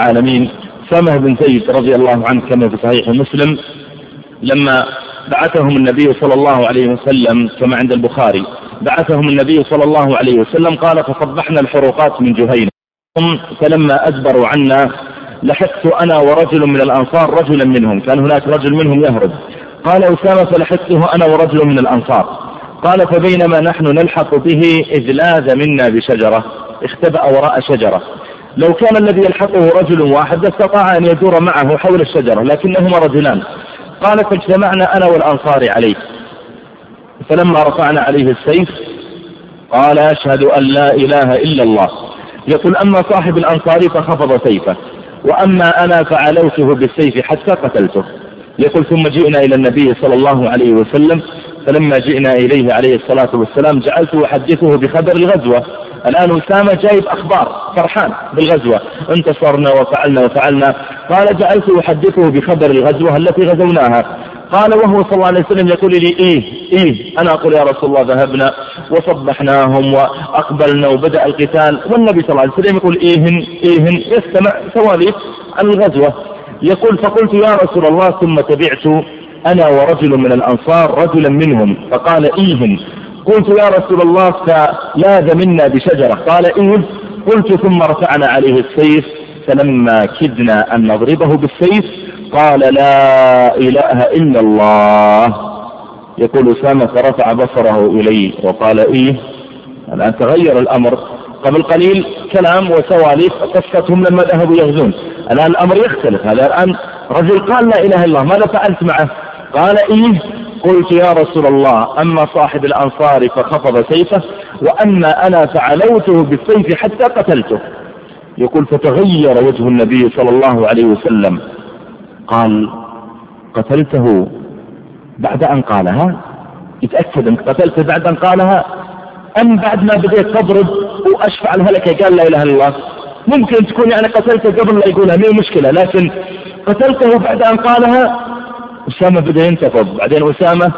العالمين. سامة بن زيد رضي الله عنه كما في صحيح مسلم لما بعثهم النبي صلى الله عليه وسلم كما عند البخاري بعثهم النبي صلى الله عليه وسلم قال فصبحنا الحروقات من جهينة. فلما أدبروا عنا لحقت أنا ورجل من الأنصار رجلا منهم. كان هناك رجل منهم يهرب. قال أسامة فلحقته أنا ورجل من الأنصار. قال فبينما نحن نلحق به إذ لاذ منا بشجرة. اختبأ وراء شجرة. لو كان الذي يلحقه رجل واحد استطاع أن يدور معه حول الشجرة لكنهما رجلان. قال فاجتمعنا أنا والأنصار عليه. فلما رفعنا عليه السيف قال أشهد أن لا إله إلا الله. يقول أما صاحب الأنصار فخفض سيفه وأما أنا فعلوته بالسيف حتى قتلته. يقول ثم جئنا إلى النبي صلى الله عليه وسلم فلما جئنا إليه عليه الصلاة والسلام جعلت أحدثه بخبر الغزوة. الآن أسامة جايب أخبار فرحان بالغزوة. انتصرنا وفعلنا وفعلنا. قال جعلت أحدثه بخبر الغزوة التي غزوناها. قال وهو صلى الله عليه وسلم يقول لي إيه إيه أنا أقول يا رسول الله ذهبنا وصبحناهم وأقبلنا وبدأ القتال. والنبي صلى الله عليه وسلم يقول إيهن إيهن يستمع سواليف الغزوة. يقول فقلت يا رسول الله ثم تبعت أنا ورجل من الأنصار رجلا منهم. فقال إيهن. قلت يا رسول الله فلاذ منا بشجرة. قال إيه؟ قلت ثم رفعنا عليه السيف فلما كدنا أن نضربه بالسيف قال لا إله إلا الله. يقول أسامة فرفع بصره إلي وقال إيه؟ الآن تغير الأمر. قبل قليل كلام وسواليف قصتهم لما ذهبوا يغزون. الآن الأمر يختلف. هذا الآن رجل قال لا إله إلا الله ماذا فعلت معه؟ قال إيه؟ قلت يا رسول الله أما صاحب الأنصار فخفض سيفه وأما أنا فعلوته بالسيف حتى قتلته. يقول فتغير وجه النبي صلى الله عليه وسلم. قال قتلته بعد أن قالها؟ يتأكد أنك قتلته بعد أن قالها؟ أم بعد ما بديت تضرب وأشفع الهلكة قال لا إله إلا الله. ممكن تكون يعني قتلته قبل لا يقولها مو مشكلة لكن قتلته بعد أن قالها؟ أسامة بدأ ينتفض بعدين أسامة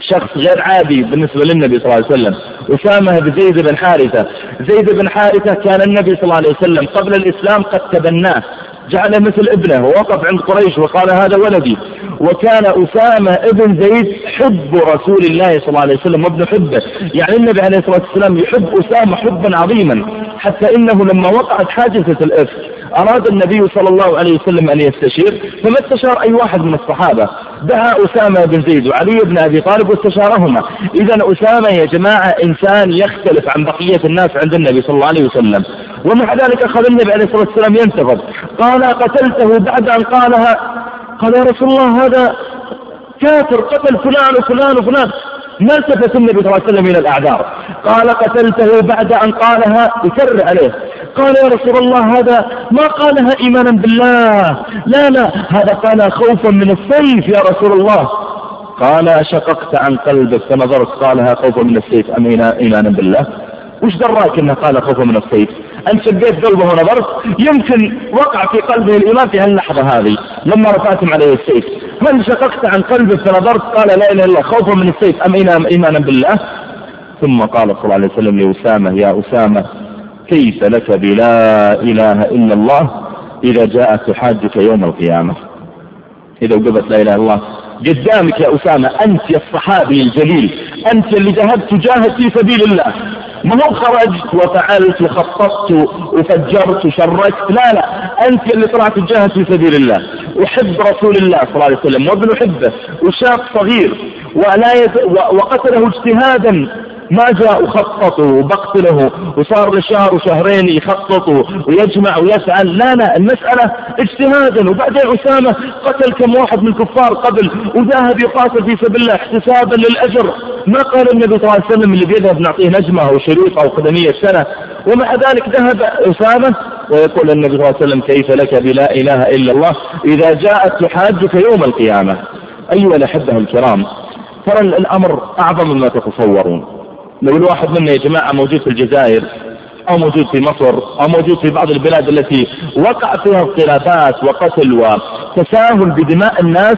شخص غير عادي بالنسبة للنبي صلى الله عليه وسلم. أسامة بزيد بن حارثة. زيد بن حارثة كان النبي صلى الله عليه وسلم قبل الإسلام قد تبناه. جعله مثل ابنه ووقف عند قريش وقال هذا ولدي. وكان أسامة ابن زيد حب رسول الله صلى الله عليه وسلم وابن حبه. يعني النبي عليه الصلاة والسلام يحب أسامة حبا عظيما. حتى إنه لما وقعت حادثة الإفك أراد النبي صلى الله عليه وسلم أن يستشير فما استشار أي واحد من الصحابة؟ دعا أسامة بن زيد وعلي بن أبي طالب واستشارهما. إذا أسامة يا جماعة إنسان يختلف عن بقية الناس عند النبي صلى الله عليه وسلم. ومع ذلك أخذ النبي عليه الصلاة والسلام ينتفض قال قتلته بعد أن قالها قال يا رسول الله هذا كافر قتل فلان وفلان وفلان. ما التفت النبي صلى الله عليه وسلم إلى الأعذار. قال قتلته بعد أن قالها يكرر عليه. قال يا رسول الله هذا ما قالها إيمانا بالله. لا لا هذا قال خوفا من السيف يا رسول الله. قال أشققت عن قلبك فنظرت قالها خوفا من السيف أم إيمانا بالله؟ وش دراك انه قال خوفا من السيف؟ انت شقيت قلبه ونظرت يمكن وقع في قلبه الإيمان في هاللحظة هذه لما رفعتم عليه السيف. هل شققت عن قلبك فنظرت؟ قال لا إله إلا الله. خوفا من السيف. أم ايمانا بالله؟ ثم قال صلى الله عليه وسلم لأسامة يا أسامة كيف لك بلا إله إلا الله إذا جاءت تحاجك يوم القيامة؟ إذا وقفت لا إله إلا الله قدامك يا أسامة أنت يا الصحابي الجليل أنت اللي ذهبت تجاهد في سبيل الله. ما هو خرجت وفعلت وخططت وفجرت وشركت لا لا أنت اللي طلعت تجاهد في سبيل الله. وحب رسول الله صلى الله عليه وسلم وابن حبه وشاب صغير ولا يز... وقتله اجتهادا. ما جاء وخططوا وبقتله وصار له شهر وشهرين يخططوا ويجمع ويفعل لا لا المسألة اجتهادا. وبعدين أسامة قتل كم واحد من الكفار قبل وذهب يقاتل في سبيل الله احتسابا للأجر. ما قال النبي صلى الله عليه وسلم اللي بيذهب نعطيه نجمة أو شريط أو خدمية سنة. ومع ذلك ذهب أسامة ويقول النبي صلى الله عليه وسلم كيف لك بلا إله إلا الله؟ إذا جاءت تحاجك يوم القيامة. أيها الأحبة الكرام ترى الأمر أعظم مما تتصورون. لو الواحد منا يا جماعة موجود في الجزائر أو موجود في مصر أو موجود في بعض البلاد التي وقع فيها اختلافات وقتل وتساهل بدماء الناس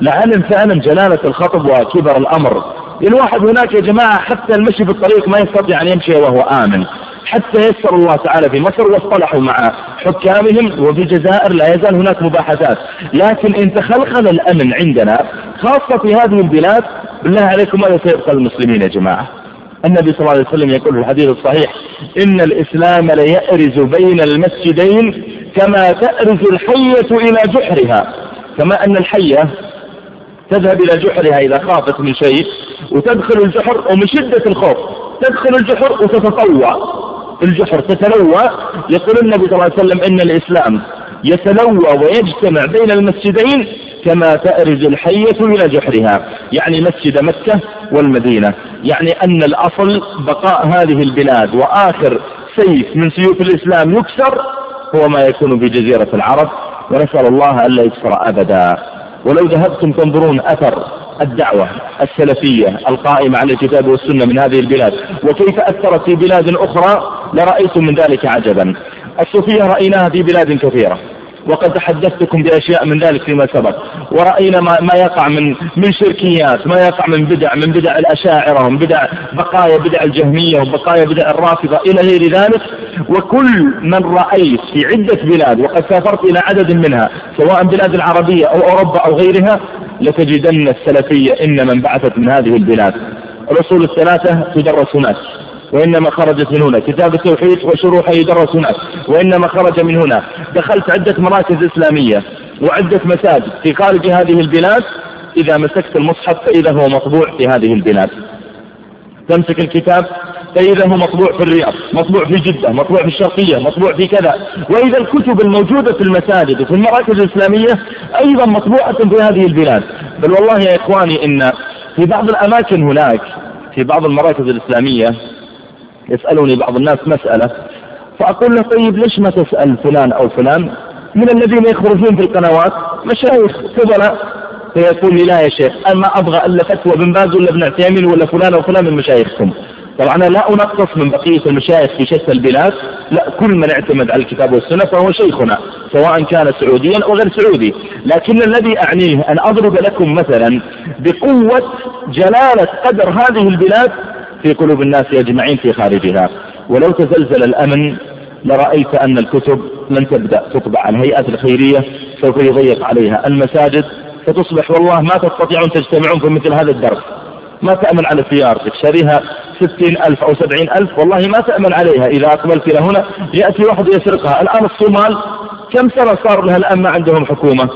لعلم فعلا جلالة الخطب وكبر الأمر. الواحد هناك يا جماعة حتى المشي في الطريق ما يستطيع أن يمشي وهو آمن. حتى يسر الله تعالى في مصر واصطلحوا مع حكامهم وفي الجزائر لا يزال هناك مباحثات. لكن إن تخلخل الأمن عندنا خاصة في هذه البلاد بالله عليكم ماذا سيبقى المسلمين يا جماعة. النبي صلى الله عليه وسلم يقول في الحديث الصحيح إن الإسلام ليأرز بين المسجدين كما تأرز الحية إلى جحرها. كما أن الحية تذهب إلى جحرها إذا خافت من شيء وتدخل الجحر ومن شدة الخوف تدخل الجحر وتتطوع. الجحر تتلوى. يقول النبي صلى الله عليه وسلم إن الإسلام يتلوى ويجتمع بين المسجدين كما تأرز الحية إلى جحرها يعني مسجد مكة والمدينة. يعني أن الأصل بقاء هذه البلاد وآخر سيف من سيوف الإسلام يكسر هو ما يكون في جزيرة العرب ونسأل الله ألا يكسر أبدا. ولو ذهبتم تنظرون أثر الدعوة السلفية القائمة على الكتاب والسنة من هذه البلاد وكيف أثرت في بلاد أخرى لرأيتم من ذلك عجبا. الصوفية رأيناها في بلاد كثيرة. وقد تحدثتكم بأشياء من ذلك فيما سبق. ورأينا ما, ما يقع من من شركيات ما يقع من بدع من بدع الأشاعرة ومن بدع بقايا بدع الجهمية وبقايا بدع الرافضة إلى غير ذلك. وكل من رأيت في عدة بلاد وقد سافرت إلى عدد منها سواء بلاد العربية أو أوروبا أو غيرها لتجدن السلفية إن من بعثت من هذه البلاد. الأصول الثلاثة تدرس هناك وإنما خرجت من هنا كتاب التوحيد وشروحه يدرس هناك وإنما خرج من هنا. دخلت عدة مراكز إسلامية وعدة مساجد في خارج هذه البلاد. إذا مسكت المصحف فإذا هو مطبوع في هذه البلاد. تمسك الكتاب فإذا هو مطبوع في الرياض مطبوع في جدة مطبوع في الشرقية مطبوع في كذا. وإذا الكتب الموجودة في المساجد وفي المراكز الإسلامية أيضا مطبوعة في هذه البلاد. بل والله يا إخواني إن في بعض الأماكن هناك في بعض المراكز الإسلامية يسألني بعض الناس مسألة. فأقول له طيب ليش ما تسأل فلان أو فلان من الذين يخرجون في القنوات؟ مشايخ فضلاء. فيقول لي لا يا شيخ أنا أبغى إلا فتوى بن باز ولا ابن عثيمين ولا فلان أو فلان من مشايخكم. طبعا أنا لا أنقص من بقية المشايخ في شتى البلاد. لا كل من اعتمد على الكتاب والسنة فهو شيخنا سواء كان سعوديا أو غير سعودي. لكن الذي أعنيه أن أضرب لكم مثلا بقوة جلالة قدر هذه البلاد في قلوب الناس أجمعين في خارجها. ولو تزلزل الأمن لرأيت أن الكتب لن تبدأ تطبع. الهيئات الخيرية سوف يضيق عليها. المساجد فتصبح والله ما تستطيعون تجتمعون في مثل هذا الدرس ما تأمن على سيارتك. شريها ستين ألف أو سبعين ألف. والله ما تأمن عليها. إذا أقبلت إلى هنا يأتي واحد يسرقها. الآن الصومال كم سنة صار لها الآن ما عندهم حكومة؟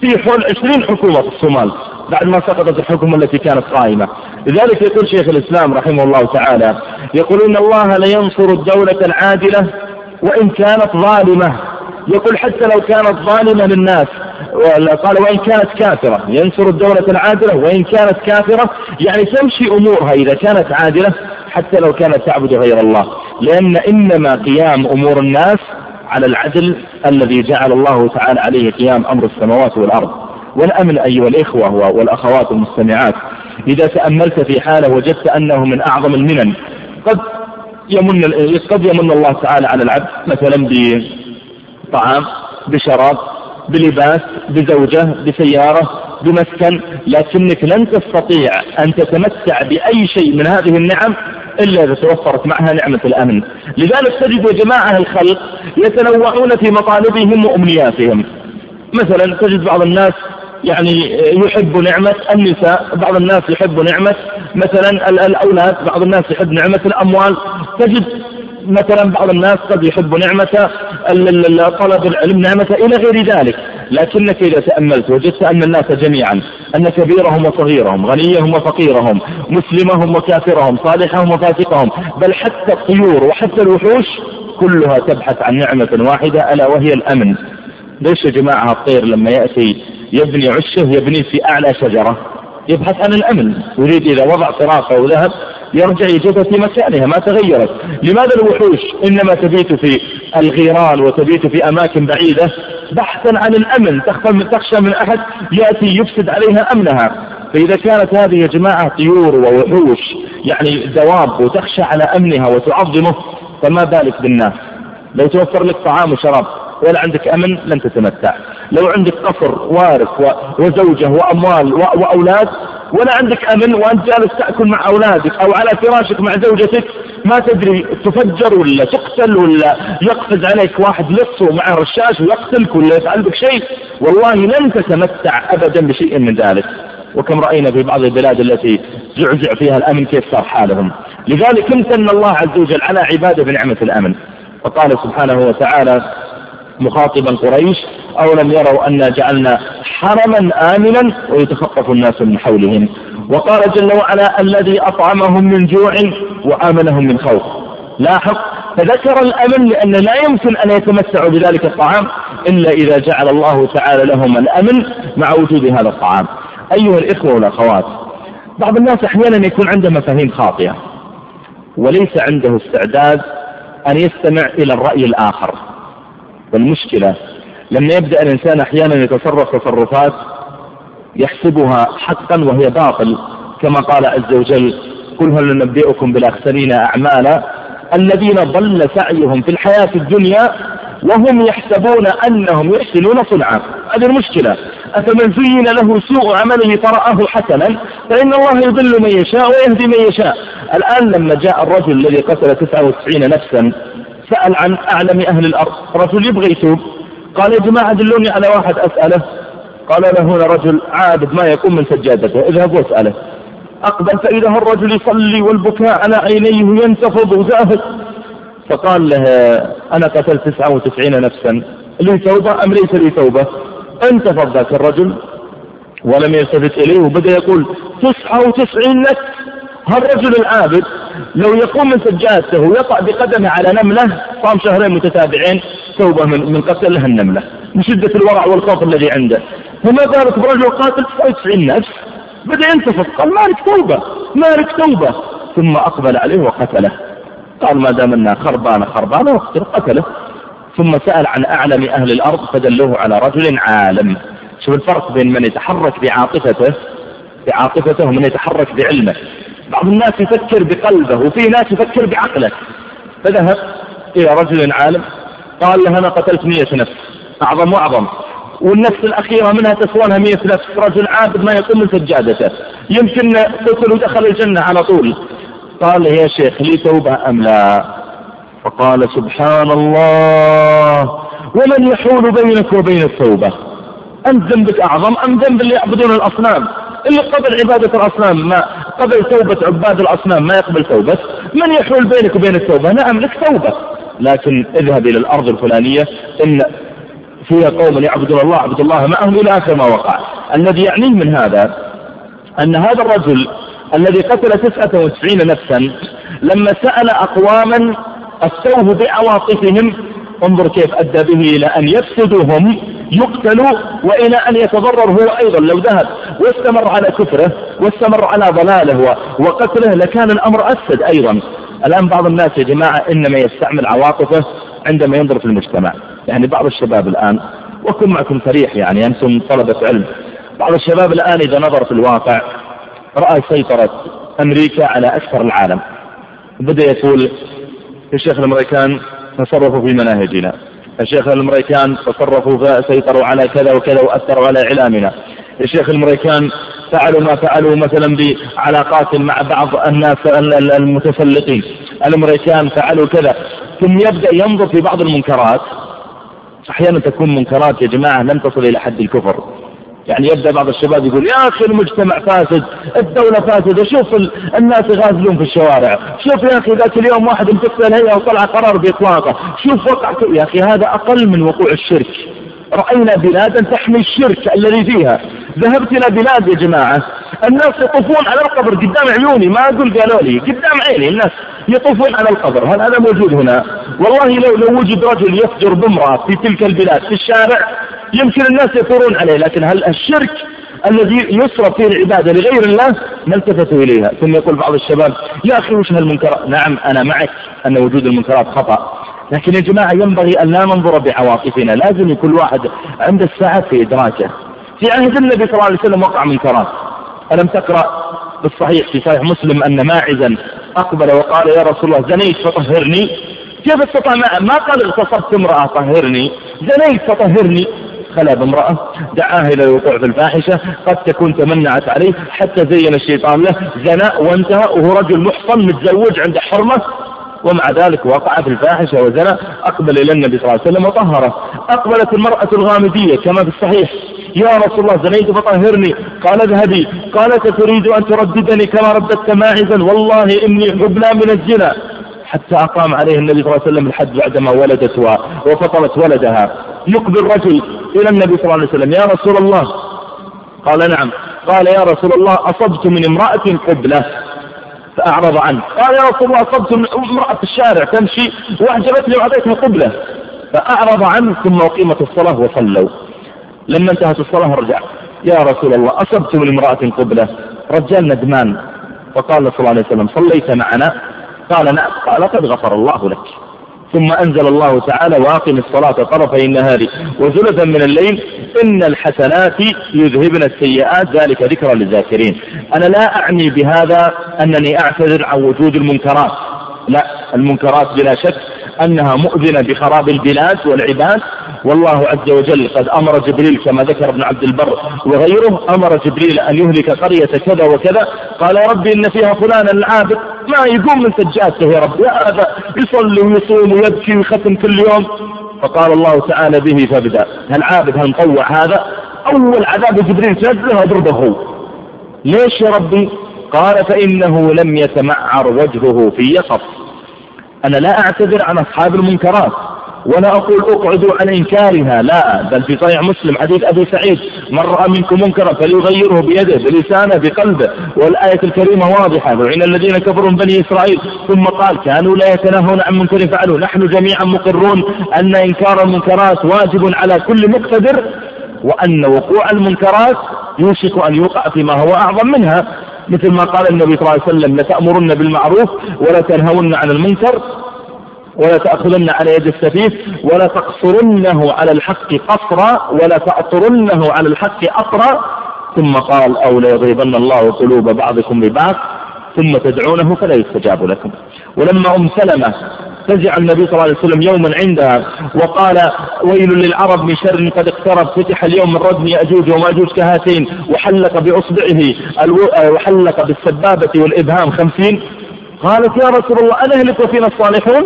في حول عشرين حكومة في الصومال. بعد ما سقطت الحكومة التي كانت قائمة. لذلك يقول شيخ الإسلام رحمه الله تعالى يقول إن الله لينصر الدولة العادلة وإن كانت ظالمة. يقول حتى لو كانت ظالمة للناس قال وإن كانت كافرة ينصر الدولة العادلة وإن كانت كافرة. يعني تمشي أمورها إذا كانت عادلة حتى لو كانت تعبد غير الله. لأن إنما قيام أمور الناس على العدل الذي جعل الله تعالى عليه قيام أمر السماوات والأرض. والأمن أيها الإخوة والأخوات المستمعات إذا تأملت في حالة وجدت أنه من أعظم المنن قد يمن قد يمن الله تعالى على العبد مثلا بطعام بشراب بلباس بزوجة بسيارة بمسكن لكنك لن تستطيع أن تتمتع بأي شيء من هذه النعم إلا إذا توفرت معها نعمة الأمن. لذلك تجد جماعة الخلق يتنوعون في مطالبهم وأمنياتهم. مثلا تجد بعض الناس يعني يحب نعمة النساء بعض الناس يحب نعمة مثلا الأولاد بعض الناس يحب نعمة الأموال. تجد مثلا بعض الناس قد يحب نعمة طلب العلم نعمة إلى غير ذلك. لكنك إذا تأملت وجدت أن الناس جميعا أن كبيرهم وصغيرهم غنيهم وفقيرهم مسلمهم وكافرهم صالحهم وفاسقهم بل حتى الطيور وحتى الوحوش كلها تبحث عن نعمة واحدة ألا وهي الأمن. ليش يا جماعة الطير لما يأتي يبني عشه يبني في أعلى شجرة يبحث عن الأمن يريد إذا وضع فراقه وذهب يرجع يجدها في مكانها ما تغيرت. لماذا الوحوش؟ إنما تبيت في الغيران وتبيت في أماكن بعيدة. بحثا عن الأمن تخشى من أحد يأتي يفسد عليها أمنها. فإذا كانت هذه يا جماعة طيور ووحوش يعني دواب وتخشى على أمنها وتعظمه فما بالك بالناس؟ لو توفر لك طعام وشراب ولا عندك أمن لن تتمتع. لو عندك قصر وارث وزوجة وأموال وأولاد ولا عندك أمن وأنت جالس تأكل مع أولادك أو على فراشك مع زوجتك ما تدري تفجر ولا تقتل ولا يقفز عليك واحد لص ومعه رشاش ويقتلك ولا يفعل بك شيء والله لن تتمتع أبدا بشيء من ذلك. وكم رأينا في بعض البلاد التي زعزع فيها الأمن كيف صار حالهم؟ لذلك امتن الله عز وجل على عباده بنعمة الأمن. فقال سبحانه وتعالى مخاطبا قريش أولم يروا أنا جعلنا حرما آمنا ويتخطف الناس من حولهم. وقال جل وعلا الذي أطعمهم من جوع وآمنهم من خوف. لاحظ فذكر الأمن لأن لا يمكن أن يتمتعوا بذلك الطعام إلا إذا جعل الله تعالى لهم الأمن مع وجود هذا الطعام. أيها الإخوة والأخوات بعض الناس أحيانا يكون عنده مفاهيم خاطئة وليس عنده استعداد أن يستمع إلى الرأي الآخر. والمشكلة لما يبدأ الإنسان أحيانا يتصرف تصرفات يحسبها حقا وهي باطل كما قال عز وجل قل هل ننبئكم بالأخسرين أعمالا الذين ضل سعيهم في الحياة الدنيا وهم يحسبون أنهم يحسنون صنعا هذه المشكلة. أفمن زين له سوء عمله فرآه حسنا فإن الله يضل من يشاء ويهدي من يشاء. الآن لما جاء الرجل الذي قتل 99 نفسا سأل عن أعلم أهل الأرض رجل يبغى يتوب. قال يا جماعة دلوني على واحد أسأله. قال له هنا رجل عابد ما يقوم من سجادته. اذهب واسأله. أقبل فإذا هو الرجل يصلي والبكاء على عينيه ينتفض وزاهد فقال له أنا قتلت 99 نفسا. لي توبة أم ليس لي توبة؟ انتفض ذاك الرجل. ولم يلتفت إليه وبدأ يقول 99 نفس. هالرجل العابد لو يقوم من سجادته ويطأ بقدمه على نملة صام شهرين متتابعين توبة من, من قتل النملة من شدة الورع والخوف الذي عنده. فما بالك برجل قاتل 99 نفس؟ بدأ ينتفض قال مالك توبة؟ مالك توبة؟ ثم أقبل عليه وقتله. قال ما دام أنها خربانة خربانة واقتل قتله. ثم سأل عن أعلم أهل الأرض فدلوه على رجل عالم. شوف الفرق بين من يتحرك بعاطفته بعاطفته ومن يتحرك بعلمه. بعض الناس يفكر بقلبه وفي ناس يفكر بعقله. فذهب إلى رجل عالم قال له أنا قتلت مئة نفس أعظم وأعظم. والنفس الأخيرة منها تسوانها مئة نفس رجل عابد ما يقوم من سجادته. يمكن قتل ودخل الجنة على طول. قال يا شيخ لي توبة أم لا؟ فقال سبحان الله ومن يحول بينك وبين التوبة؟ أنت ذنبك أعظم أم ذنب اللي يعبدون الأصنام؟ اللي قبل عبادة الأصنام ما قبل توبة عباد الأصنام ما يقبل توبة. من يحول بينك وبين التوبة؟ نعم لك توبة. لكن اذهب إلى الأرض الفلانية إن فيها قوم يعبدون الله عبد الله معهم إلى آخر ما وقع. الذي يعنيه من هذا أن هذا الرجل الذي قتل تسعة وتسعين نفسا لما سأل أقواما أفتوه بعواطفهم انظر كيف أدى به إلى أن يفسدوا هم يقتلوا وإلى أن يتضرر هو أيضا. لو ذهب واستمر على كفره واستمر على ضلاله وقتله لكان الأمر أفسد أيضا. الآن بعض الناس يا جماعة إنما يستعمل عواطفه عندما ينظر في المجتمع. يعني بعض الشباب الآن وكن معكم صريح يعني أنتم طلبة علم. بعض الشباب الآن إذا نظر في الواقع رأى سيطرة أمريكا على أكثر العالم. بدأ يقول الشيخ الأمريكان تصرفوا في مناهجنا. الشيخ الأمريكان تصرفوا سيطروا على كذا وكذا وأثروا على إعلامنا. الشيخ الأمريكان فعلوا ما فعلوا مثلا بعلاقات مع بعض الناس المتسلطين. الأمريكان فعلوا كذا. ثم يبدأ ينظر في بعض المنكرات. أحيانا تكون منكرات يا جماعة لم تصل إلى حد الكفر. يعني يبدأ بعض الشباب يقول يا أخي المجتمع فاسد الدولة فاسدة شوف الناس يغازلون في الشوارع شوف يا أخي ذاك اليوم واحد امتثل الهيئة وطلع قرار بإطلاقه شوف وقع يا أخي هذا أقل من وقوع الشرك. رأينا بلادا تحمي الشرك الذي فيها. ذهبت إلى بلاد يا جماعة الناس يطوفون على القبر قدام عيوني ما أقول قالوا لي قدام عيني الناس يطوفون على القبر هل هذا موجود هنا؟ والله لو لو وجد رجل يفجر بامرأة في تلك البلاد في الشارع يمكن الناس يثورون عليه لكن هل الشرك الذي يصرف فيه العبادة لغير الله ما التفتوا إليها؟ ثم يقول بعض الشباب يا أخي وش هالمنكرات؟ نعم أنا معك أن وجود المنكرات خطأ لكن يا جماعة ينبغي أن لا ننظر بعواطفنا لازم يكون واحد عنده السعة في إدراكه. في عهد النبي صلى الله عليه وسلم وقع منكرات. ألم تقرأ بالصحيح في صحيح مسلم أن ماعزا أقبل وقال يا رسول الله زنيت فطهرني. كيف استطاع ما قال اغتصبت امرأة طهرني. زنيت فطهرني. خلا بامرأة دعاها إلى الوقوع في الفاحشة قد تكون تمنعت عليه حتى زين الشيطان له زنا وانتهى وهو رجل محصن متزوج عنده حرمة. ومع ذلك وقع في الفاحشة وزنا أقبل إلى النبي صلى الله عليه وسلم وطهره. أقبلت المرأة الغامدية كما في الصحيح. يا رسول الله زنيت فطهرني. قال اذهبي. قالت تريد أن ترددني كما رددت ماعزا؟ والله إني حبلى من الزنا. حتى أقام عليه النبي صلى الله عليه وسلم الحد بعدما ولدت وفطرت ولدها. يقبل رجل إلى النبي صلى الله عليه وسلم. يا رسول الله. قال نعم. قال يا رسول الله أصبت من امرأة قبلة فأعرض عنه. قال يا رسول الله أصبت من امرأة في الشارع تمشي وأعجبتني وأعطيتني قبلة فأعرض عنه ثم أقيمت الصلاة وصلوا. لما انتهت الصلاة رجع. يا رسول الله أصبت من امرأة قبلة. رجال ندمان. فقال صلى الله عليه وسلم صليت معنا. قال نعم. قال قد غفر الله لك. ثم أنزل الله تعالى وأقم الصلاة طرفي النهار وزلفا من الليل إن الحسنات يذهبن السيئات ذلك ذكرى للذاكرين. أنا لا أعني بهذا أنني أعتذر عن وجود المنكرات. لا المنكرات بلا شك أنها مؤذنة بخراب البلاد والعباد والله عز وجل قد أمر جبريل كما ذكر ابن عبد البر وغيره أمر جبريل أن يهلك قرية كذا وكذا قال يا ربي إن فيها فلانا العابد ما يقوم من سجادته يا رب يا هذا يصلي ويصوم ويبكي ويختم كل يوم. فقال الله تعالى به فابدأ هل عابد هل نطوع هذا؟ أول عذاب جبريل تنزله اضربه هو ليش يا ربي؟ قال فإنه لم يتمعر وجهه في يقظ. أنا لا أعتذر عن أصحاب المنكرات. ولا أقول أقعدوا عن إنكارها لا بل في صحيح مسلم حديث أبي سعيد من رأى منكم منكرا فليغيره بيده بلسانه بقلبه. والآية الكريمة واضحة لعن الذين كفروا من بني إسرائيل. ثم قال كانوا لا يتناهون عن منكر فعلوا. نحن جميعا مقرون أن إنكار المنكرات واجب على كل مقتدر وأن وقوع المنكرات يوشك أن يوقع فيما هو أعظم منها. مثل ما قال النبي صلى الله عليه وسلم لتأمرن بالمعروف ولا تنهون عن المنكر. ولا تأخذن على يد السفيف ولا تقصرنه على الحق قصرا ولا تأطرنه على الحق أطرا. ثم قال أو ليضربن الله قلوب بعضكم ببعض ثم تدعونه فلا يستجاب لكم. ولما أم سلمة فزع النبي صلى الله عليه وسلم يوما عندها وقال ويل للعرب من شر قد اقترب فتح اليوم من ردم يأجوج وماجوج كهاتين وحلق بأصبعه وحلق بالسبابة والإبهام خمسين. قالت يا رسول الله أنا أهلك وفينا الصالحون؟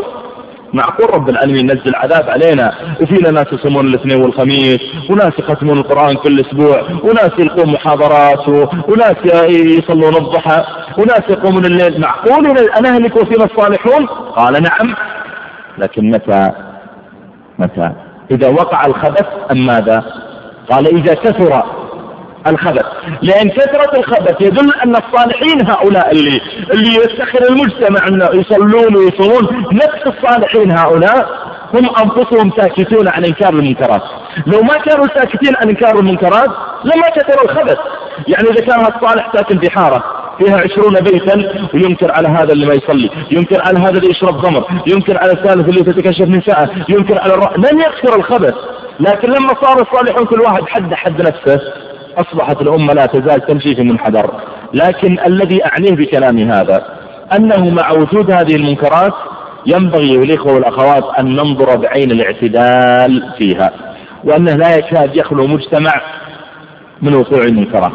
معقول رب العالمين ينزل عذاب علينا. وفينا ناس يصومون الاثنين والخميس وناس يختمون القرآن كل أسبوع وناس يلقون محاضرات وناس يصلون الضحى وناس يقومون الليل. معقول أنا أهلك وفينا الصالحون؟ قال نعم. لكن متى؟ متى؟ إذا وقع الخبث أم ماذا؟ قال إذا كثر الخبث لأن كثرة الخبث يدل أن الصالحين هؤلاء اللي اللي يفتخر المجتمع أنه يصلون ويصومون نفس الصالحين هؤلاء هم أنفسهم ساكتون عن إنكار المنكرات. لو ما كانوا ساكتين عن إنكار المنكرات لما كثر الخبث يعني إذا كان الصالح ساكن في حارة فيها عشرون بيتا وينكر على هذا اللي ما يصلي ينكر على هذا اللي يشرب خمر ينكر على الثالث اللي تتكشف نساءه ينكر على الرأي لن يكثر الخبث لكن لما صار الصالحون كل واحد حد حد نفسه أصبحت الأمة لا تزال تمشي في منحدر. لكن الذي أعنيه بكلامي هذا أنه مع وجود هذه المنكرات ينبغي للإخوة والأخوات أن ننظر بعين الاعتدال فيها وأنه لا يكاد يخلو مجتمع من وقوع المنكرات.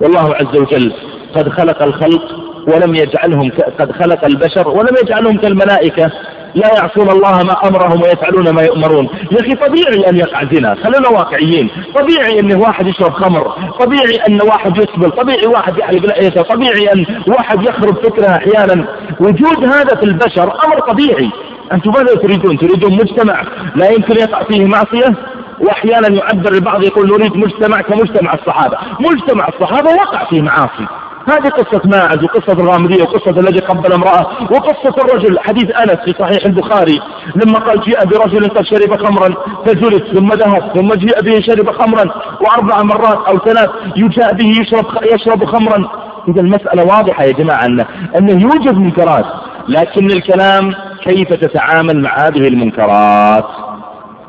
والله عز وجل قد خلق الخلق ولم يجعلهم قد خلق البشر ولم يجعلهم كالملائكة لا يعصون الله ما أمرهم ويفعلون ما يؤمرون. يا أخي طبيعي أن يقع زنا خلونا واقعيين. طبيعي أن واحد يشرب خمر طبيعي أن واحد يسبل طبيعي واحد يحلق لحيته طبيعي أن واحد يخرب فكرة أحيانا. وجود هذا في البشر أمر طبيعي. أنتم ماذا تريدون؟ تريدون مجتمع لا يمكن يقع فيه معصية؟ وأحيانا يعبر البعض يقول نريد مجتمع كمجتمع الصحابة. مجتمع الصحابة وقع فيه معاصي. هذه قصة ماعز وقصة الغامدية وقصة الذي قبل امرأة وقصة الرجل. حديث أنس في صحيح البخاري. لما قال جاء برجل قد شرب خمرا فجلس ثم ذهب ثم جاء به شرب خمرا. وأربع مرات أو ثلاث يجاء به يشرب يشرب خمرا. إذا المسألة واضحة يا جماعة أنه, أنه يوجد منكرات. لكن الكلام كيف تتعامل مع هذه المنكرات؟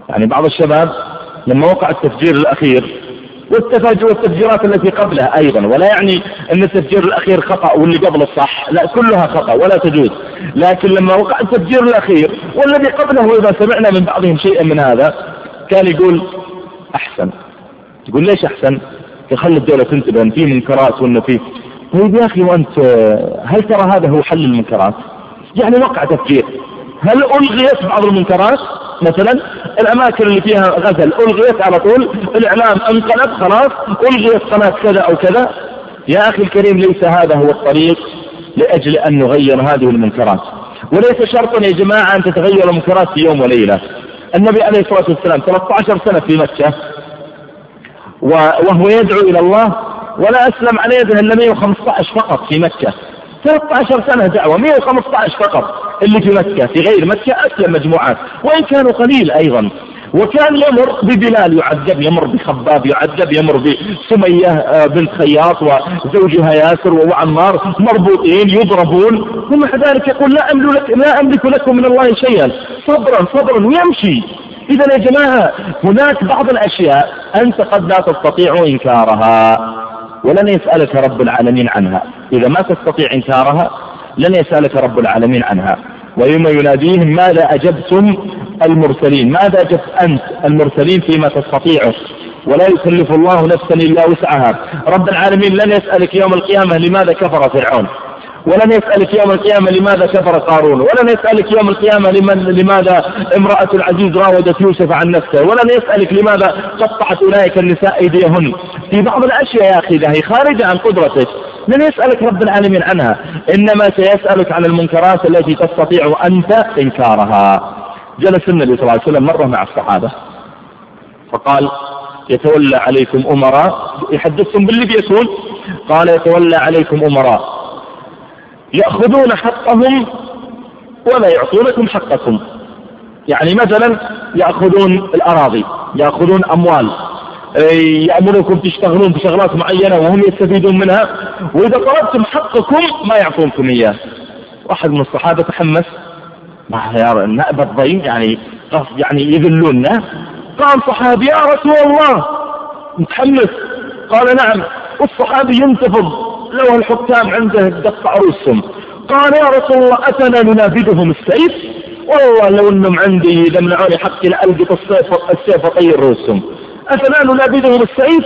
يعني بعض الشباب لما وقع التفجير الأخير والتفجير والتفجيرات التي قبلها أيضا ولا يعني أن التفجير الأخير خطأ واللي قبله صح لا كلها خطأ ولا تجوز. لكن لما وقع التفجير الأخير والذي قبله إذا سمعنا من بعضهم شيئا من هذا كان يقول أحسن. تقول ليش أحسن؟ يخلي الدولة تنتبه أن في منكرات وأنه في. طيب يا أخي وأنت هل ترى هذا هو حل المنكرات؟ يعني وقع تفجير. هل ألغيت بعض المنكرات؟ مثلا الأماكن اللي فيها غزل ألغيت على طول الإعلام انقلب خلاص ألغيت قناة كذا أو كذا. يا أخي الكريم ليس هذا هو الطريق لأجل أن نغير هذه المنكرات. وليس شرطا يا جماعة أن تتغير المنكرات في يوم وليلة. النبي عليه الصلاة والسلام 13 سنة في مكة وهو يدعو إلى الله ولا أسلم على يده إلا 115 فقط في مكة. 13 سنة دعوة 115 فقط. اللي في مكة في غير مكة أسلم مجموعات وإن كانوا قليل أيضا. وكان يمر ببلال يعذب يمر بخباب يعذب يمر بسمية آه، بنت خياط وزوجها ياسر وعمار مربوطين يضربون. ومع ذلك يقول لا أملك, لا أملك لكم من الله شيئا. صبرا صبرا ويمشي. إذا يا جماعة هناك بعض الأشياء أنت قد لا تستطيع إنكارها ولن يسألك رب العالمين عنها. إذا ما تستطيع إنكارها لن يسألك رب العالمين عنها. ويوم يناديهم ماذا أجبتم المرسلين؟ ماذا أجبت أنت المرسلين فيما تستطيعه ولا يكلف الله نفسا إلا وسعها. رب العالمين لن يسألك يوم القيامة لماذا كفر فرعون؟ ولن يسألك يوم القيامة لماذا كفر قارون؟ ولن يسألك يوم القيامة لمن لماذا امرأة العزيز راودت يوسف عن نفسه؟ ولن يسألك لماذا قطعت أولئك النساء أيديهن؟ في بعض الأشياء يا أخي هي خارجة عن قدرتك. لن يسألك رب العالمين عنها. إنما سيسألك عن المنكرات التي تستطيع أنت إنكارها. جلس النبي صلى الله عليه وسلم مرة مع الصحابة. فقال يتولى عليكم أمراء يحدثكم باللي بيكون. قال يتولى عليكم أمراء. يأخذون حقهم ولا يعطونكم حقكم. يعني مثلا يأخذون الأراضي يأخذون أموال. يأمركم تشتغلون بشغلات معينة وهم يستفيدون منها وإذا طلبتم حقكم ما يعطونكم إياه. واحد من الصحابة تحمس ما يا نأبى الضيم يعني يعني يذلوننا؟ قام صحابي يا رسول الله. متحمس. قال نعم والصحابي ينتفض لو الحكام عنده دق عروسهم. قال يا رسول الله أتنا ننافذهم السيف؟ والله لو إنهم عندي يمنعوني حقي لألقط السيف السيف وطير رؤوسهم. أفلا ننابذهم السيف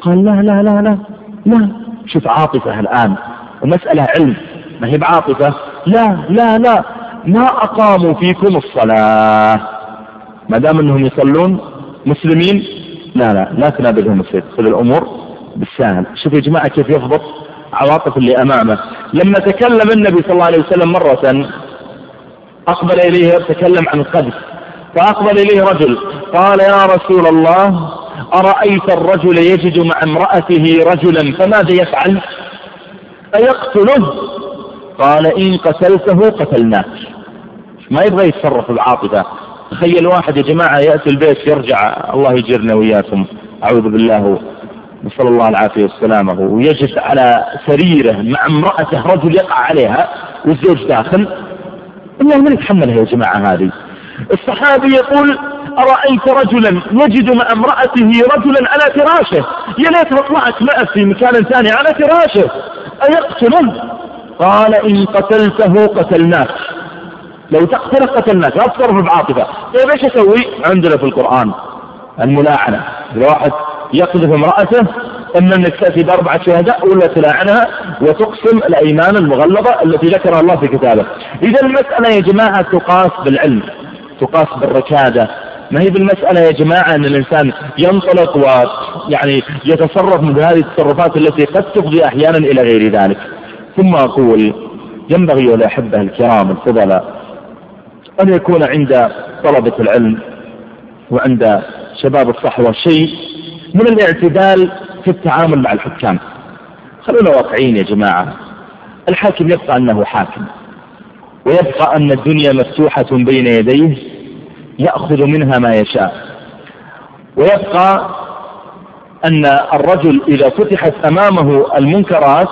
قال لا لا لا لا لا. شوف عاطفة الآن ومسألة علم. ما هي بعاطفة؟ لا لا لا. ما أقاموا فيكم الصلاة. ما دام أنهم يصلون مسلمين لا لا لا تنابذهم السيف خذ الأمور بالسهل شوف يا جماعة كيف يضبط عواطف اللي أمامه. لما تكلم النبي صلى الله عليه وسلم مرة أقبل إليه تكلم عن القذف فأقبل إليه رجل. قال يا رسول الله أرأيت الرجل يجد مع امرأته رجلا فماذا يفعل؟ أيقتله قال إن قتلته قتلناك. ما يبغى يتصرف العاطفة تخيل واحد يا جماعة يأتي البيت يرجع الله يجرنا وإياكم أعوذ بالله. نسأل الله العافية والسلامة. ويجد على سريره مع امرأته رجل يقع عليها والزوج داخل. الله من يتحملها يا جماعة هذه. الصحابي يقول أرأيت رجلا يجد مع امرأته رجلا على فراشه؟ يا ليتها طلعت معه في مكان ثاني على فراشه. أيقتله قال إن قتلته قتلناك. لو تقتله قتلناك لا تصرف بعاطفة. طيب إيش أسوي؟ عندنا في القرآن الملاعنة. إذا واحد يقذف امرأته إما أنك تأتي بأربعة شهداء ولا تلاعنها وتقسم الأيمان المغلظة التي ذكرها الله في كتابه. إذا المسألة يا جماعة تقاس بالعلم تقاس بالركادة ما هي بالمسألة يا جماعة أن الإنسان ينطلق ويعني يتصرف من هذه التصرفات التي قد تفضي أحيانا إلى غير ذلك. ثم أقول ينبغي والأحبة الكرام الفضلاء أن يكون عند طلبة العلم وعند شباب الصحوة شيء من الاعتدال في التعامل مع الحكام. خلونا واقعيين يا جماعة. الحاكم يبقى أنه حاكم ويبقى أن الدنيا مفتوحة بين يديه يأخذ منها ما يشاء. ويبقى أن الرجل إذا فتحت أمامه المنكرات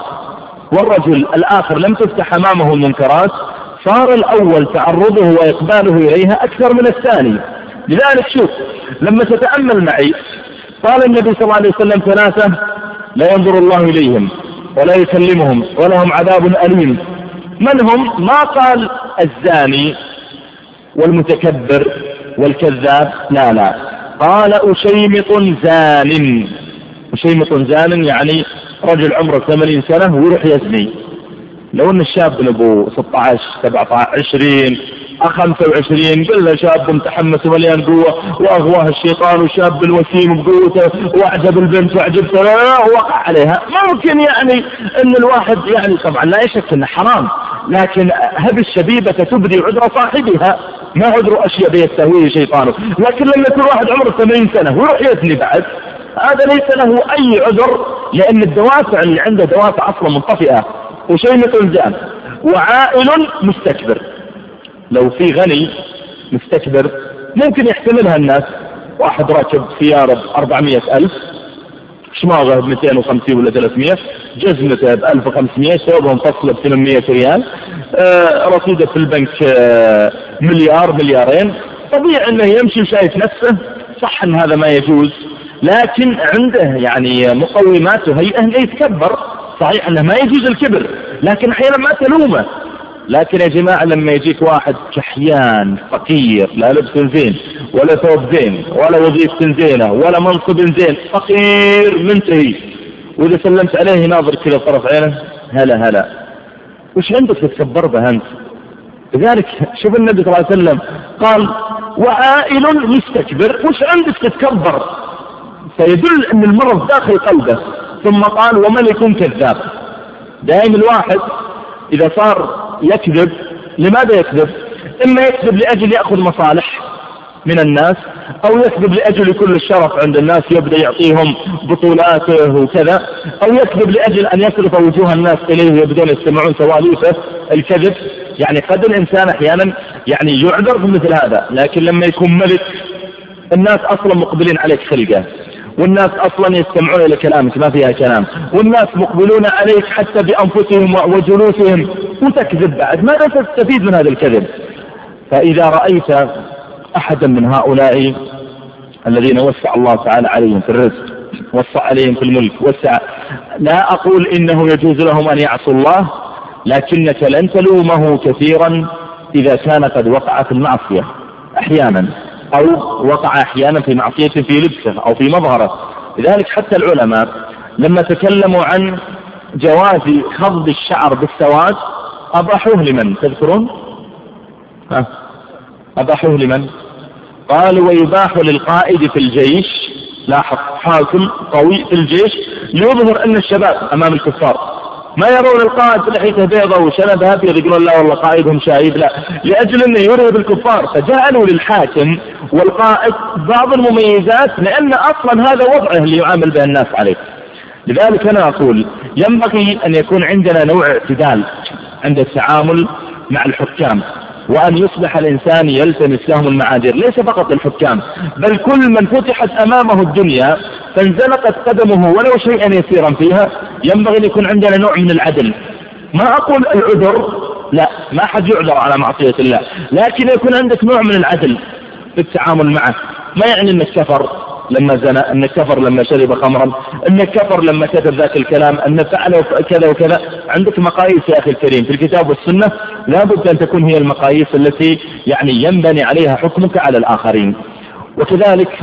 والرجل الآخر لم تفتح أمامه المنكرات صار الأول تعرضه وإقباله إليها أكثر من الثاني. لذلك شوف لما تتأمل معي قال النبي صلى الله عليه وسلم ثلاثة لا ينظر الله إليهم ولا يكلمهم ولهم عذاب أليم. من هم؟ ما قال الزاني والمتكبر والكذاب؟ لا لا. قال أشيمط زان. أشيمط زان يعني رجل عمره 80 سنة ويروح يزني. لو إن الشاب من ابو 16 17 20 25 قلنا شاب متحمس ومليان قوة وأغواه الشيطان وشاب الوسيم بقوته وأعجب البنت واعجبته وقع عليها. ممكن يعني إن الواحد يعني طبعا لا يشك إنه حرام لكن هب الشبيبة تبدي عذر صاحبها. ما عذر أشياء بيستهويه شيطانه. لكن لما يكون واحد عمره 80 سنة ويروح يزني بعد. هذا ليس له أي عذر لأن الدوافع اللي عنده دوافع أصلا منطفئة. وشيء زان وعائل مستكبر. لو في غني مستكبر ممكن يحتملها الناس. واحد راكب سيارة ب 400 ألف شماغه ب 250 ولا 300 جزمته ب 1500 ثوبه مفصله ب 800 ريال آه رصيده في البنك آه مليار مليارين. طبيعي إنه يمشي وشايف نفسه صح إن هذا ما يجوز لكن عنده يعني مقومات وهيئة إنه يتكبر. صحيح إنه ما يجوز الكبر لكن أحيانا ما تلومه. لكن يا جماعة لما يجيك واحد كحيان فقير لا لبس زين ولا ثوب زين ولا وظيفة زينة ولا منصب زين فقير منتهي. وإذا سلمت عليه يناظر كذا طرف عينه هلا هلا. وش عندك تتكبر به أنت؟ لذلك شوف النبي صلى الله عليه وسلم قال وعائل مستكبر. وش عندك تتكبر؟ فيدل أن المرض داخل قلبه. ثم قال وملك كذاب. دائما الواحد إذا صار يكذب لماذا يكذب؟ إما يكذب لأجل يأخذ مصالح من الناس أو يكذب لأجل كل الشرف عند الناس يبدأ يعطيهم بطولاته وكذا أو يكذب لأجل أن يصرف وجوه الناس إليه ويبدون يستمعون سواليفه. الكذب يعني قد الإنسان أحيانا يعني يعذر بمثل هذا لكن لما يكون ملك الناس أصلا مقبلين عليك خلقه. والناس أصلا يستمعون إلى كلامك ما فيها كلام. والناس مقبلون عليك حتى بأنفسهم وجلوسهم. وتكذب بعد ماذا تستفيد من هذا الكذب. فإذا رأيت أحدا من هؤلاء الذين وسع الله تعالى عليهم في الرزق وسع عليهم في الملك وسع لا أقول إنه يجوز لهم أن يعصوا الله لكنك لن تلومه كثيرا إذا كان قد وقع في المعصية أحيانا. أو وقع أحيانا في معصية في لبسه أو في مظهره. لذلك حتى العلماء لما تكلموا عن جواز خفض الشعر بالسواد أباحوه لمن؟ تذكرون؟ أباحوه لمن؟ قالوا ويباح للقائد في الجيش لاحظ حاكم قوي في الجيش ليظهر أن الشباب أمام الكفار. ما يرون القائد لحيته بيضة وشنب أبيض يقولون لا والله قائدهم شايب لا لأجل أنه يرهب الكفار. فجعلوا للحاكم والقائد بعض المميزات لأن أصلا هذا وضعه اللي يعامل به الناس عليه. لذلك أنا أقول ينبغي أن يكون عندنا نوع اعتدال عند التعامل مع الحكام. وأن يصبح الإنسان يلتمس لهم المعاذير ليس فقط الحكام بل كل من فتحت أمامه الدنيا فانزلقت قدمه ولو شيئا يسيرا فيها ينبغي أن يكون عندنا نوع من العدل. ما أقول العذر لا ما حد يعذر على معصية الله لكن يكون عندك نوع من العدل في التعامل معه. ما يعني أنك كفر؟ لما زنى أنك كفر لما شرب خمرا أنك كفر لما كتب ذاك الكلام أن فعل كذا وكذا. عندك مقاييس يا أخي الكريم. في الكتاب والسنة لا بد أن تكون هي المقاييس التي يعني ينبني عليها حكمك على الآخرين. وكذلك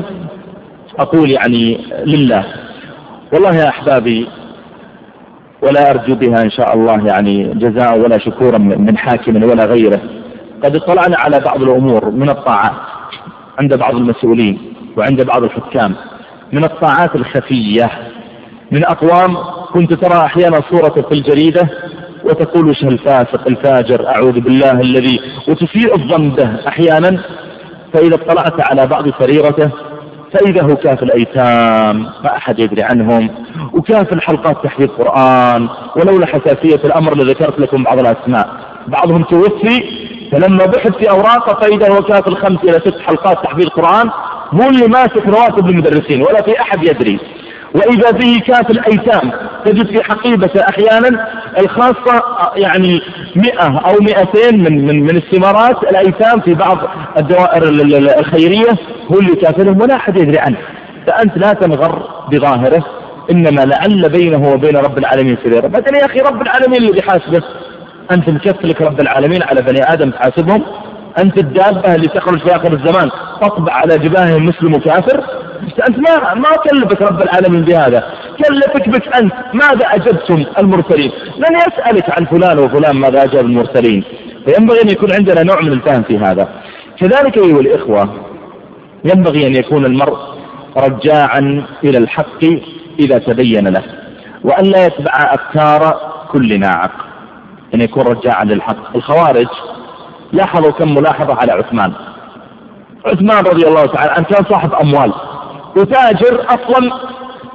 أقول يعني لله والله يا أحبابي ولا أرجو بها إن شاء الله يعني جزاء ولا شكورا من حاكم ولا غيره. قد اطلعنا على بعض الأمور من الطاعات عند بعض المسؤولين. وعند بعض الحكام من الطاعات الخفية من أقوام كنت ترى أحيانا صورة في الجريدة وتقول وش الفاسق الفاجر أعوذ بالله الذي وتسيء الظن به أحيانا فإذا اطلعت على بعض سريرته فإذا هو كاف الأيتام ما أحد يدري عنهم وكاف الحلقات تحفيظ قرآن ولولا حساسية الأمر لذكرت لكم بعض الأسماء. بعضهم توفي فلما بحث في أوراقه فإذا هو كاف الخمس إلى ست حلقات تحفيظ قرآن هو اللي ماسك رواتب المدرسين ولا في أحد يدري. وإذا به كاف الأيتام تجد في حقيبته أحيانا الخاصة يعني مئة أو مئتين من, من, من الثمارات الأيتام في بعض الدوائر الخيرية هو اللي كافلهم ولا أحد يدري عنه. فأنت لا تنغر بظاهره إنما لعل بينه وبين رب العالمين سريرا. مثلا يا أخي رب العالمين اللي بيحاسبه أنت مكفلك رب العالمين على بني آدم تحاسبهم؟ أنت الدابة اللي تخرج في آخر الزمان تطبع على جباههم مسلم وكافر؟ أنت ما ما كلفك رب العالمين بهذا. كلفك بك أنت. ماذا أجبتم المرسلين؟ لن يسألك عن فلان وفلان ماذا أجاب المرسلين. فينبغي أن يكون عندنا نوع من الفهم في هذا. كذلك أيها الإخوة ينبغي أن يكون المرء رجاعا إلى الحق إذا تبين له وأن لا يتبع أفكار كل ناعق. أن يكون رجاعا للحق. الخوارج لاحظوا كم ملاحظة على عثمان. عثمان رضي الله تعالى عنه كان صاحب أموال. وتاجر أصلا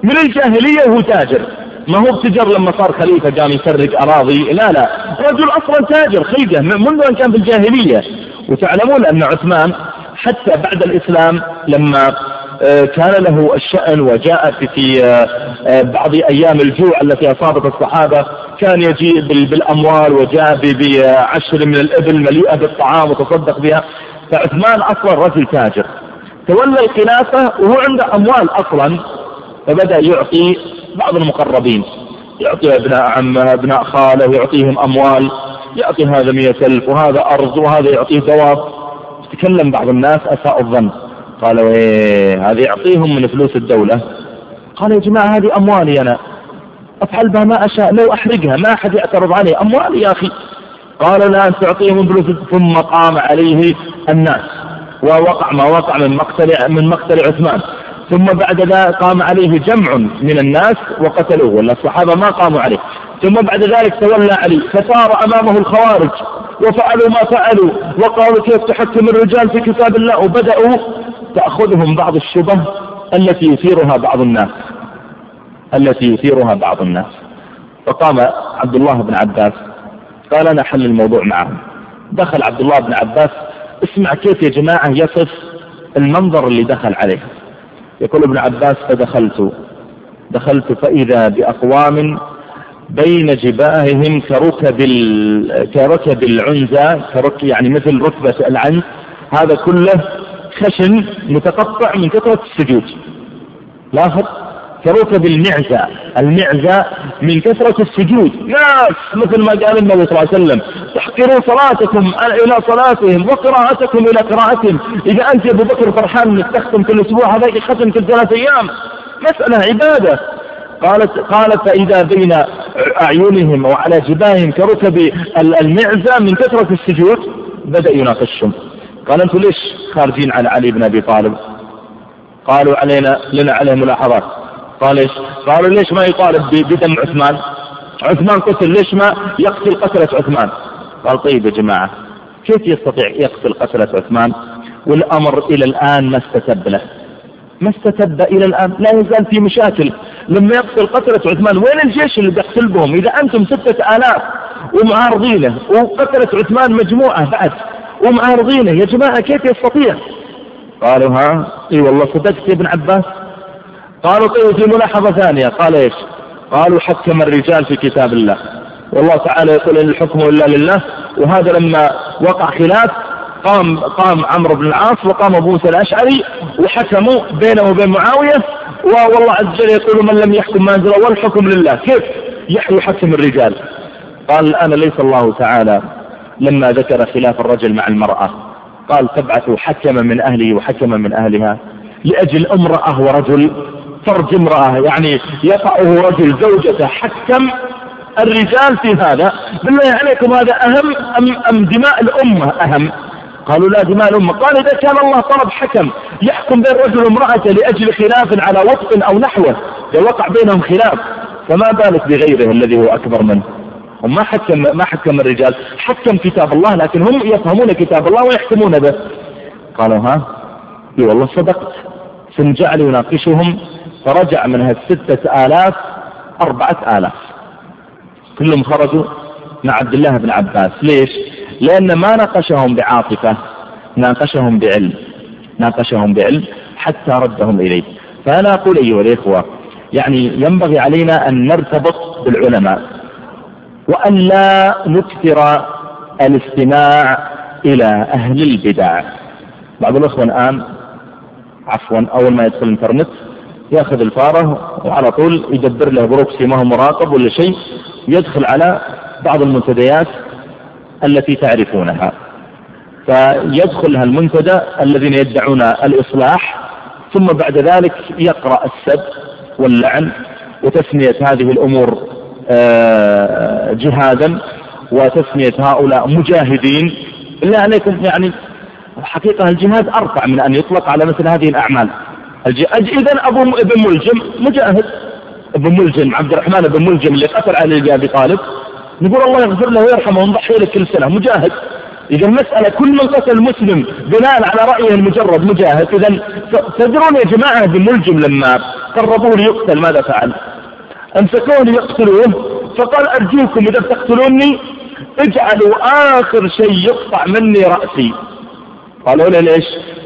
من الجاهلية وهو تاجر. ما هو بتجر لما صار خليفة قام يسرق أراضي. لا لا. رجل أصلا تاجر خلقه منذ أن كان في الجاهلية. وتعلمون أن عثمان حتى بعد الإسلام لما كان له الشأن وجاء في آه، آه، بعض أيام الجوع التي أصابت الصحابة. كان يجيء بالأموال وجاء بعشر من الإبل مليئة بالطعام وتصدق بها. فعثمان أصلا رجل تاجر. تولى الخلافة وهو عنده أموال أصلا فبدأ يعطي بعض المقربين. يعطي أبناء عمه أبناء خاله يعطيهم أموال يعطي هذا مئة ألف وهذا أرض وهذا يعطيه دواب تكلم بعض الناس أساء الظن. قالوا إيه هذه يعطيهم من فلوس الدولة. قال يا جماعة هذه أموالي أنا. أفعل بها ما أشاء. لو أحرقها ما أحد يعترض علي أموالي يا أخي. قال لا أن تعطيهم فلوس. ثم قام عليه الناس. ووقع ما وقع من مقتل من مقتل عثمان. ثم بعد ذلك قام عليه جمع من الناس وقتلوه. ولا الصحابة ما قاموا عليه. ثم بعد ذلك تولى علي. فصار أمامه الخوارج. وفعلوا ما فعلوا. وقالوا كيف تحكم الرجال في كتاب الله؟ وبدأوا تأخذهم بعض الشبه التي يثيرها بعض الناس. التي يثيرها بعض الناس. فقام عبد الله بن عباس قال أنا حل الموضوع معهم. دخل عبد الله بن عباس اسمع كيف يا جماعة يصف المنظر اللي دخل عليه. يقول ابن عباس فدخلت. دخلت فإذا بأقوام بين جباههم كركب كركب العنزة كرك يعني مثل ركبة العنز. هذا كله خشن متقطع من كثرة السجود. لاحظ؟ كركب المعزة المعزة من كثرة السجود. ناس مثل ما قال النبي صلى الله عليه وسلم تحقروا صلاتكم إلى صلاتهم وقراءتكم إلى قراءتهم. إذا أنت يا أبو بكر فرحان أنك تختم كل أسبوع هذاك ختم كل ثلاث أيام. مسألة عبادة. قالت قال فإذا بين أعينهم وعلى جباههم كركب المعزة من كثرة السجود بدأ يناقشهم. قال أنتم ليش خارجين على علي بن أبي طالب؟ قالوا علينا لنا عليه ملاحظات. قال إيش؟ قالوا ليش ما يطالب بدم عثمان؟ عثمان قتل ليش ما يقتل قتلة عثمان؟ قال طيب يا جماعة كيف يستطيع يقتل قتلة عثمان؟ والأمر إلى الآن ما استتب له. ما استتب إلى الآن. لا يزال في مشاكل. لما يقتل قتلة عثمان وين الجيش اللي بيقتل بهم؟ إذا أنتم ستة آلاف ومعارضينه وقتلة عثمان مجموعة بعد. ومعارضينه يا جماعة كيف يستطيع؟ قالوا ها إي والله صدقت يا ابن عباس. قالوا طيب في ملاحظة ثانية. قال إيش؟ قالوا حكم الرجال في كتاب الله. والله تعالى يقول إن الحكم إلا لله. وهذا لما وقع خلاف قام قام عمرو بن العاص وقام أبو موسى الأشعري وحكموا بينه وبين معاوية. والله عز وجل يقول من لم يحكم ما أنزل والحكم لله. كيف؟ يحكم الرجال. قال الآن ليس الله تعالى لما ذكر خلاف الرجل مع المرأة. قال تبعثوا حكما من اهله وحكما من أهلها. لأجل امرأة ورجل فرج امرأة يعني يقعه رجل زوجته حكم الرجال في هذا. بالله عليكم هذا أهم أم, أم دماء الأمة أهم. قالوا لا دماء الأمة. قال إذا كان الله طلب حكم يحكم بين رجل وامرأته لأجل خلاف على وطء أو نحوه لو وقع بينهم خلاف فما بالك بغيره الذي هو أكبر منه؟ هم ما حكم ما حكم الرجال. حكم كتاب الله لكن هم يفهمون كتاب الله ويحكمون به. قالوا ها؟ إي والله صدقت. ثم جعل يناقشهم. فرجع منها الستة آلاف أربعة آلاف. كلهم خرجوا مع عبد الله بن عباس. ليش؟ لأن ما ناقشهم بعاطفة ناقشهم بعلم ناقشهم بعلم حتى ردهم إليه. فأنا أقول أيها الإخوة يعني ينبغي علينا أن نرتبط بالعلماء. وأن لا نكثر الاستماع إلى أهل البدع. بعض الأخوة الآن عفوا أول ما يدخل الإنترنت يأخذ الفارة وعلى طول يدبر له بروكسي ما هو مراقب ولا شيء يدخل على بعض المنتديات التي تعرفونها. فيدخل المنتدى الذين يدعون الإصلاح ثم بعد ذلك يقرأ السب واللعن وتسمية هذه الأمور جهادا وتسمية هؤلاء مجاهدين. بالله عليكم يعني حقيقة الجهاد أرفع من أن يطلق على مثل هذه الأعمال. إذا أبو ابن ملجم مجاهد. ابن ملجم عبد الرحمن بن ملجم اللي قتل علي بن أبي طالب. نقول الله يغفر له ويرحمه ونضحي له كل سنة. مجاهد. إذا المسألة كل من قتل مسلم بناء على رأيه المجرد مجاهد إذا تدرون يا جماعة ابن ملجم لما قربوه ليقتل ماذا فعل؟ أمسكوه ليقتلوه فقال أرجوكم إذا تقتلوني اجعلوا آخر شيء يقطع مني رأسي. قالوا له ليش؟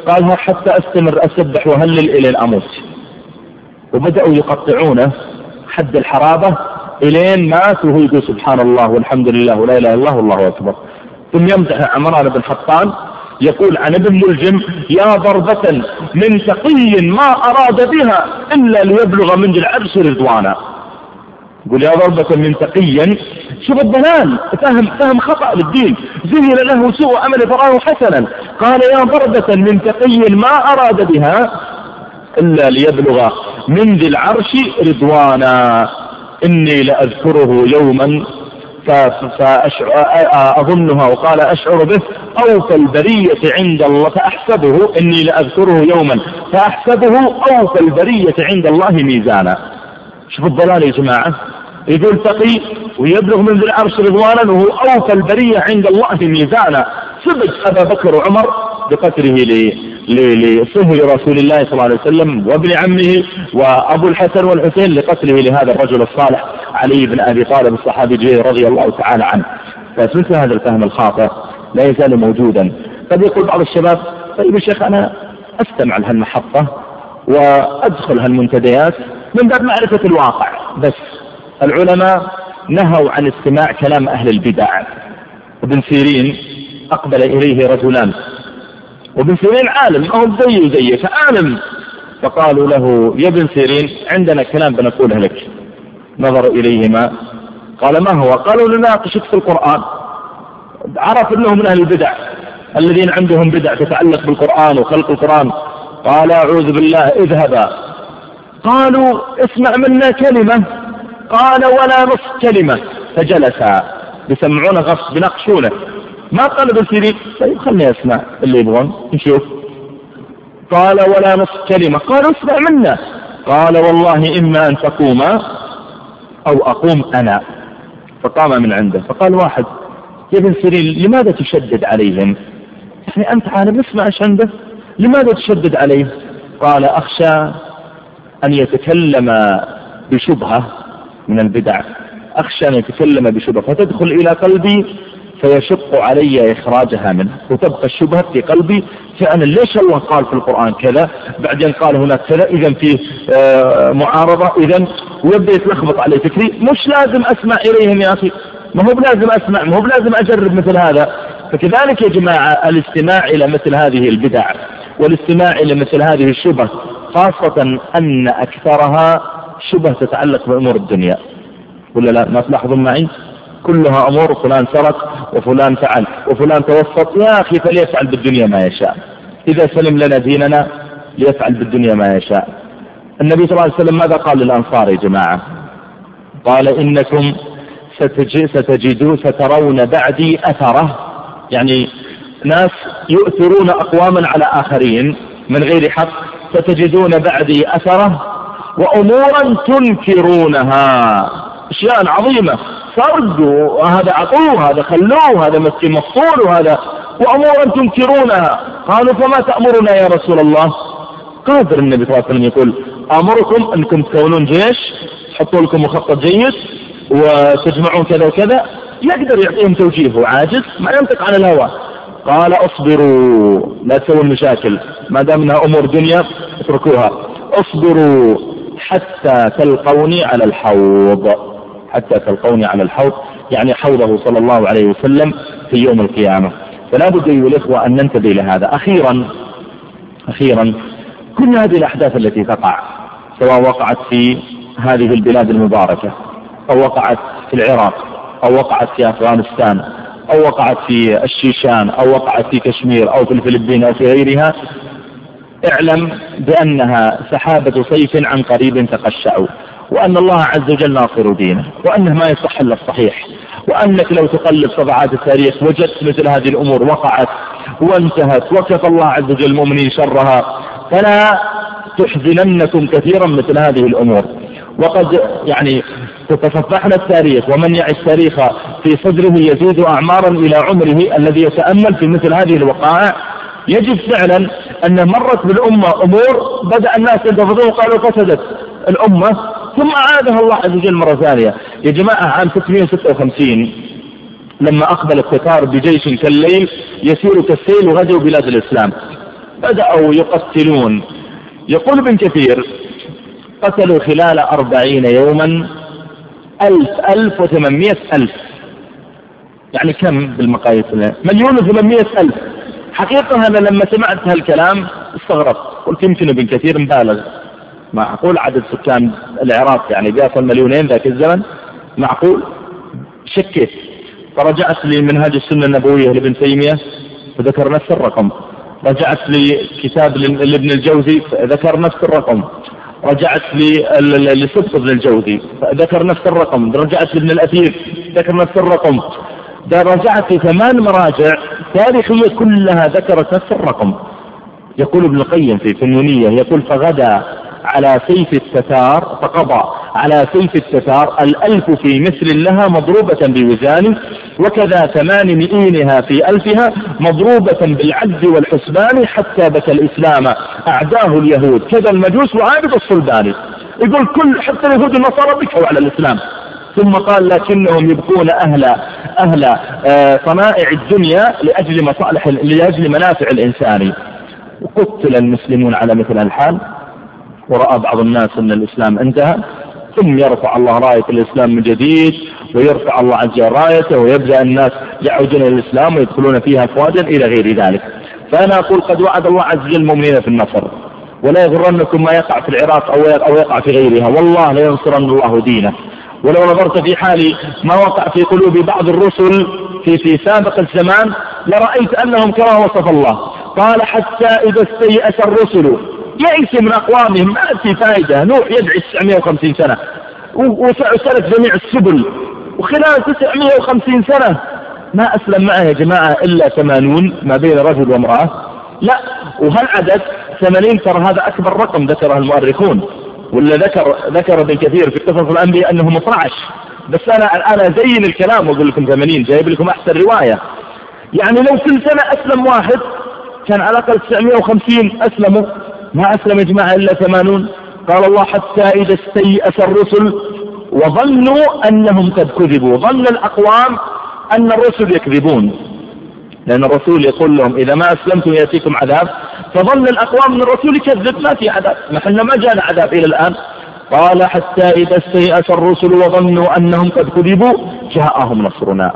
قالها حتى أستمر أسبح وهلل إلى أموت وبدأوا يقطعونه حد الحرابة إلين مات وهو يقول سبحان الله والحمد لله ولا إله إلا الله والله أكبر. ثم يمدح عمران بن حطان يقول عن ابن ملجم يا ضربة من تقي ما أراد بها إلا ليبلغ من العرش رضوانا. يقول يا ضربة من تقي شوف الضلال فهم فهم خطأ للدين زين له سوء عمل فرآه حسنا. قال يا ضربة من تقي ما أراد بها إلا ليبلغ من ذي العرش رضوانا. إني لأذكره يوما فأظنها وقال أشعر به أوفى البرية عند الله فأحسبه إني لأذكره يوما فأحسبه أوفى البرية عند الله ميزانا. شوف الضلال يا جماعة. يقول تقي ويبلغ من ذي العرش رضوانا وهو أوفى البرية عند الله ميزانا. سبق أبا بكر وعمر بقتله لصهر رسول الله صلى الله عليه وسلم وابن عمه وأبو الحسن والحسين لقتله لهذا الرجل الصالح علي بن أبي طالب الصحابي الجليل رضي الله تعالى عنه. فمثل هذا الفهم الخاطئ لا يزال موجودا. قد يقول بعض الشباب طيب يا شيخ أنا أستمع لهالمحطة وأدخل هالمنتديات من باب معرفة الواقع. بس العلماء نهوا عن استماع كلام أهل البدع. ابن سيرين أقبل إليه رجلان. وابن سيرين عالم هو زيه زيك عالم فقالوا له يا ابن سيرين عندنا كلام بنقوله لك. نظر إليهما. قال ما هو؟ قالوا لناقشك في القرآن. عرف أنه من أهل البدع الذين عندهم بدع تتعلق بالقرآن وخلق القرآن. قال أعوذ بالله اذهبا. قالوا اسمع منا كلمة. قال ولا نصف كلمة. فجلسا بيسمعونه غصب بنقشونه ما قال ابن سيرين؟ طيب خلني أسمع اللي يبغون. نشوف. قال ولا نصف كلمة. قال اسمع منا. قال والله إما أن تقوم أو أقوم أنا. فقام من عنده. فقال واحد يا ابن سيرين لماذا تشدد عليهم؟ يعني أنت عالم اسمع إيش عنده. لماذا تشدد عليه؟ قال أخشى أن يتكلم بشبهة من البدع. أخشى أن يتكلم بشبهة. فتدخل إلى قلبي فيشق علي إخراجها منه. وتبقى الشبهة في قلبي فأنا ليش الله قال في القرآن كذا؟ بعدين قال هناك كذا. إذا فيه آه، معارضة. إذا ويبدأ يتلخبط علي فكري. مش لازم أسمع إليهم يا أخي. ما هو بلازم أسمع ما هو بلازم أجرب مثل هذا. فكذلك يا جماعة الاستماع إلى مثل هذه البدع والاستماع إلى مثل هذه الشبه خاصة أن أكثرها شبه تتعلق بأمور الدنيا. ولا لا؟ ما تلاحظون معي؟ كلها أمور فلان سرق وفلان فعل وفلان توسط. يا أخي فليفعل بالدنيا ما يشاء. إذا سلم لنا ديننا ليفعل بالدنيا ما يشاء. النبي صلى الله عليه وسلم ماذا قال للأنصار يا جماعة؟ قال إنكم ستجدون سترون بعدي أثرة. يعني ناس يؤثرون أقواما على آخرين من غير حق ستجدون بعدي أثرة وأمورا تنكرونها. أشياء عظيمة. سرد وهذا عطوه هذا خلوه هذا مسكين مفصول وهذا وأمورا تنكرونها. قالوا فما تأمرنا يا رسول الله؟ قادر النبي صلى الله عليه وسلم يقول أمركم أنكم تكونون جيش تحطوا لكم مخطط جيد وتجمعون كذا وكذا. يقدر يعطيهم توجيه وعاجز ما ينطق عن الهوى. قال اصبروا لا تسووا مشاكل ما دام انها امور دنيا اتركوها. اصبروا حتى تلقوني على الحوض. حتى تلقوني على الحوض يعني حوضه صلى الله عليه وسلم في يوم القيامة. فلا بد أيها الإخوة أن ننتبه لهذا. أخيرا أخيرا كل هذه الأحداث التي تقع سواء وقعت في هذه البلاد المباركة أو وقعت في العراق أو وقعت في أفغانستان أو وقعت في الشيشان أو وقعت في كشمير أو في الفلبين أو في غيرها اعلم بأنها سحابة صيف عن قريب تقشعوا وأن الله عز وجل ناصر دينه وأنه ما يصح إلا الصحيح وأنك لو تقلب صفحات التاريخ وجدت مثل هذه الأمور وقعت وانتهت وكفى الله عز وجل المؤمنين شرها فلا تحزننكم كثيرا مثل هذه الأمور. وقد يعني تتصفحنا التاريخ ومن يعي التاريخ في صدره يزيد أعمارا إلى عمره الذي يتأمل في مثل هذه الوقائع. يجد فعلا أن مرت بالأمة أمور بدأ الناس ينتفضون وقالوا فسدت الأمة ثم أعادها الله عز وجل مرة ثانية. يا جماعة عام 656 لما أقبل التتار بجيش كالليل يسير كالسيل وغدوا بلاد الإسلام. بدأوا يقتلون. يقول ابن كثير قتلوا خلال أربعين يوما ألف ألف وثمانمائة ألف. يعني كم بالمقاييس مليون وثمانمائة ألف. حقيقة أنا لما سمعت هالكلام استغربت. قلت يمكن ابن كثير مبالغ. معقول عدد سكان العراق يعني بيصل مليونين ذاك الزمن؟ معقول؟ شكيت. فرجعت لمنهاج السنة النبوية لابن تيمية فذكر نفس الرقم. رجعت لكتاب لابن الجوزي ذكر نفس الرقم. رجعت لصدق ابن الجوزي ذكر نفس الرقم رجعت لابن الأثير ذكر نفس الرقم. رجعت ثمان مراجع تاريخية كلها ذكرت نفس الرقم. يقول ابن القيم في فنونية يقول فغدا على سيف التتار فقضى على سيف التتار الألف في مثل لها مضروبة بوزان وكذا ثمان مئينها في ألفها مضروبة بالعد والحسبان حتى بكى الإسلام. أعداه اليهود. كذا المجوس وعابد الصلبان يقول كل حتى اليهود النصارى بكوا على الإسلام. ثم قال لكنهم يبقون أهل أهل آه، صنائع الدنيا لأجل مصالح لأجل منافع الإنسان. وقتل المسلمون على مثل الحال. ورأى بعض الناس أن الإسلام انتهى ثم يرفع الله راية الإسلام من جديد ويرفع الله عز وجل رايته ويبدأ الناس يعودون إلى الإسلام ويدخلون فيها أفواجا إلى غير ذلك. فأنا أقول قد وعد الله عز وجل المؤمنين في النصر ولا يغرنكم ما يقع في العراق أو يقع في غيرها. والله لينصرن الله دينه. ولو نظرت في حال ما وقع في قلوب بعض الرسل في في سابق الزمان لرأيت أنهم كما وصف الله. قال حتى إذا استيأس الرسل يئس من أقوامهم ما في فائدة نوح يدعي 950 سنة. وسلك جميع السبل. وخلال 950 سنة ما أسلم معه يا جماعة إلا 80 ما بين رجل وامرأة. لا وهالعدد 80 ترى هذا أكبر رقم ذكره المؤرخون. ولا ذكر ذكر ابن كثير في قصص الأنبياء أنهم 12 بس أنا الآن أزين الكلام وأقول لكم 80 جايب لكم أحسن رواية. يعني لو كل سنة أسلم واحد كان على الأقل 950 أسلموا. ما أسلم يا جماعة إلا 80 قال الله حتى إذا استيأس الرسل وظنوا أنهم قد كذبوا. ظن الأقوام أن الرسل يكذبون. لأن الرسول يقول لهم إذا ما أسلمتم يأتيكم عذاب. فظن الأقوام أن الرسول يكذب. ما في عذاب. نحن ما جاءنا عذاب إلى الآن. قال حتى إذا استيأس الرسل وظنوا أنهم قد كذبوا جاءهم نصرنا.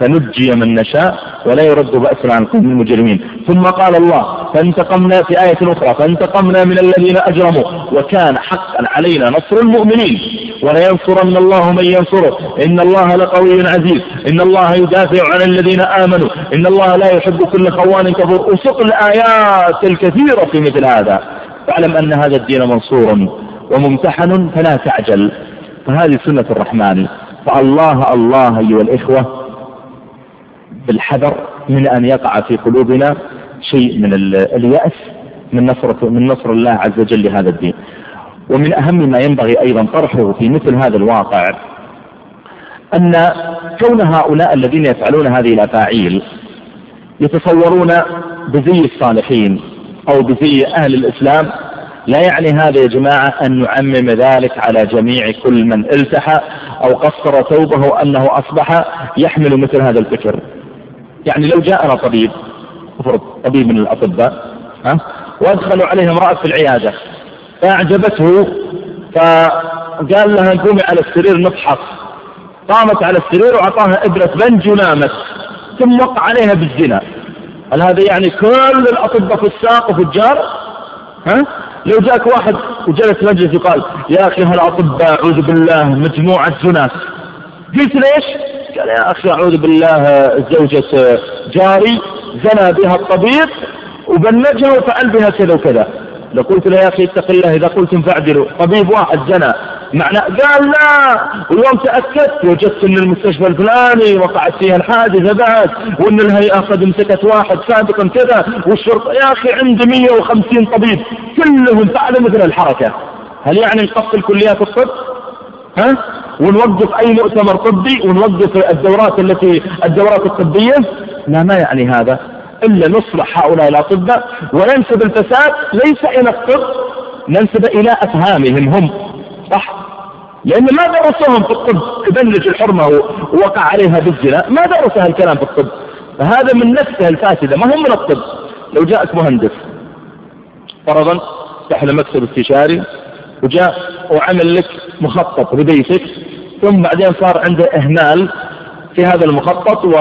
فنجي من نشاء ولا يرد بأسنا عن قوم المجرمين. ثم قال الله فانتقمنا في آية أخرى فانتقمنا من الذين أجرموا وكان حقا علينا نصر المؤمنين. ولينصرن الله من ينصره. إن الله لقوي عزيز. إن الله يدافع عن الذين آمنوا. إن الله لا يحب كل خوان كفور. وسق الآيات الكثيرة في مثل هذا. فاعلم أن هذا الدين منصور وممتحن فلا تعجل. فهذه سنة الرحمن. فالله الله أيها الإخوة بالحذر من أن يقع في قلوبنا شيء من اليأس من نصرة من نصر الله عز وجل لهذا الدين. ومن أهم ما ينبغي أيضا طرحه في مثل هذا الواقع أن كون هؤلاء الذين يفعلون هذه الأفاعيل يتصورون بزي الصالحين أو بزي أهل الإسلام لا يعني هذا يا جماعة أن نعمم ذلك على جميع كل من التحى أو قصر ثوبه أنه أصبح يحمل مثل هذا الفكر. يعني لو جاءنا طبيب افرض طبيب من الأطباء ها وأدخلوا عليه امرأة في العيادة فأعجبته فقال لها قومي على السرير نفحص قامت على السرير وأعطاها إبرة بنج ونامت ثم وقع عليها بالزنا. هل هذا يعني كل الأطباء في الساق وفي الجار؟ ها؟ لو جاك واحد وجلس مجلس وقال يا أخي هالأطباء أعوذ بالله مجموعة زناس قلت ليش قال يا أخي أعوذ بالله زوجة جاري زنى بها الطبيب وبلجها وفعل بها كذا وكذا. لو قلت له يا أخي اتق الله إذا قلتم فاعدلوا طبيب واحد زنى. معنى قال لا. واليوم تأكدت وجدت إن المستشفى الفلاني وقعت فيها الحادثة بعد وإن الهيئة قد مسكت واحد سابقا كذا. والشرطة يا أخي عندي 150 طبيب كلهم فعلوا مثل الحركة. هل يعني نقفل كليات الطب؟ ها؟ ونوقف أي مؤتمر طبي ونوقف الدورات التي الدورات الطبية؟ لا ما يعني هذا؟ إلا نصلح هؤلاء الأطباء وننسب الفساد ليس إلى الطب ننسب إلى أفهامهم هم. صح؟ لأن ما درسوهم في الطب يبلج الحرمة ووقع عليها بالزنا. ما درس هالكلام في الطب. فهذا من نفسه الفاسدة ما هو من الطب. لو جاءك مهندس فرضا فتح له مكتب استشاري وجاء وعمل لك مخطط لبيتك ثم بعدين صار عنده إهمال في هذا المخطط و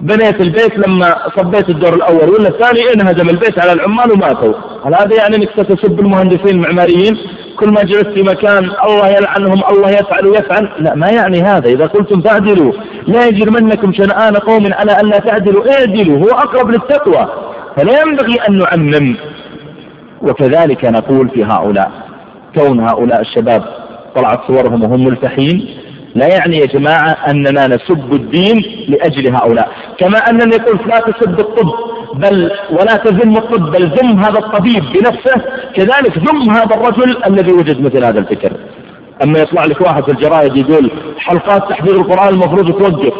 بنيت البيت لما صبيت الدور الأول ولا الثاني انهدم البيت على العمال وماتوا. هل هذا يعني أنك ستسب المهندسين المعماريين كل ما جلست في مكان الله يلعنهم الله يفعل ويفعل. لا ما يعني هذا؟ إذا قلتم تعدلوا لا يجرمنكم شنآن قوم على أن لا تعدلوا. اعدلوا هو أقرب للتقوى. فلا ينبغي أن نعمم. وكذلك نقول في هؤلاء كون هؤلاء الشباب طلعت صورهم وهم ملتحين لا يعني يا جماعة أننا نسب الدين لأجل هؤلاء. كما أنني قلت لا تسب الطب بل ولا تذم الطب بل ذم هذا الطبيب بنفسه. كذلك ذم هذا الرجل الذي وجد مثل هذا الفكر. أما يطلع لك واحد في الجرائد يقول حلقات تحفيظ القرآن المفروض توقف.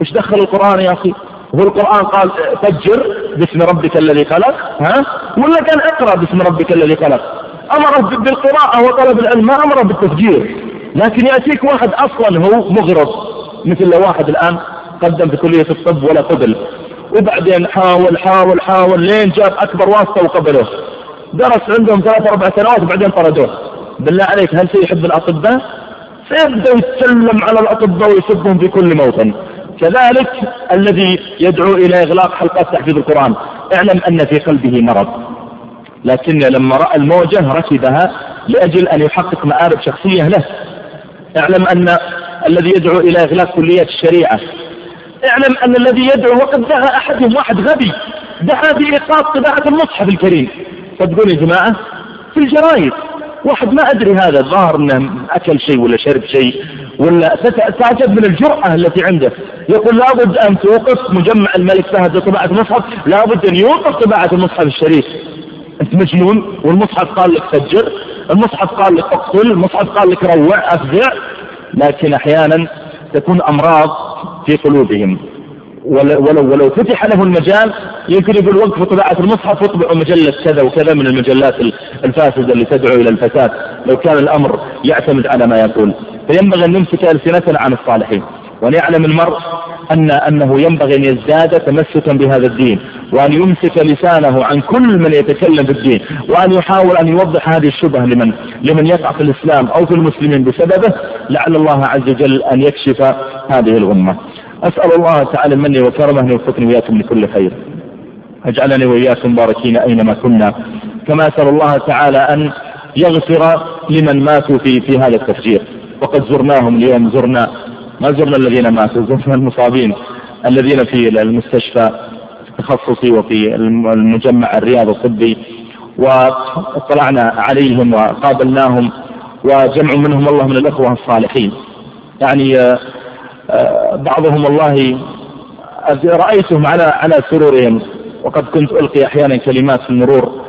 إيش دخل القرآن يا أخي؟ هو القرآن قال فجر باسم ربك الذي خلق ها؟ ولا كان أقرأ باسم ربك الذي خلق؟ أمره بالقراءة وطلب العلم ما أمره بالتفجير. لكن يأتيك واحد أصلا هو مغرض مثل واحد الآن قدم في كلية الطب ولا قبل وبعدين حاول حاول حاول لين جاب أكبر واسطة وقبله. درس عندهم ثلاث أربع سنوات وبعدين طردوه. بالله عليك هل سيحب الأطباء؟ سيبدأ يتسلم على الأطباء ويسبهم في كل موطن. كذلك الذي يدعو إلى إغلاق حلقات تحفيظ القرآن. اعلم أن في قلبه مرض. لكن لما رأى الموجة ركبها لأجل أن يحقق مآرب شخصية له. اعلم أن الذي يدعو إلى إغلاق كلية الشريعة. اعلم أن الذي يدعو وقد دعا أحدهم واحد غبي دعا بإيقاف طباعة المصحف الكريم. فتقول يا جماعة في الجرايد واحد ما أدري هذا الظاهر أنه أكل شيء ولا شرب شيء ولا تعجب من الجرأة التي عنده. يقول لابد أن توقف مجمع الملك فهد لطباعة المصحف لابد أن يوقف طباعة المصحف الشريف. أنت مجنون؟ والمصحف قال لك فجر المصحف قال لك اقتل المصحف قال لك روع أفزع. لكن أحيانا تكون أمراض في قلوبهم. ولو ولو فتح له المجال يمكن يقول وقف طباعة المصحف واطبعوا مجلة كذا وكذا من المجلات الفاسدة اللي تدعو إلى الفساد. لو كان الأمر يعتمد على ما يقول. فينبغي أن نمسك ألسنتنا عن الصالحين. وأن يعلم المرء أن أنه ينبغي أن يزداد تمسكا بهذا الدين وأن يمسك لسانه عن كل من يتكلم في الدين وأن يحاول أن يوضح هذه الشبهة لمن لمن يقع في الإسلام أو في المسلمين بسببه. لعل الله عز وجل أن يكشف هذه الأمة. أسأل الله تعالى مني وكرمه أن يوفقني وإياكم لكل خير. أجعلني وإياكم مباركين أينما كنا. كما أسأل الله تعالى أن يغفر لمن ماتوا في في هذا التفجير. وقد زرناهم اليوم زرنا. ما زرنا الذين ماتوا زرنا المصابين. الذين في المستشفى التخصصي وفي المجمع الرياض الطبي. واطلعنا عليهم وقابلناهم. وجمع منهم الله من الأخوة الصالحين. يعني آه، بعضهم والله رأيتهم على على سرورهم وقد كنت ألقي أحيانا كلمات في المرور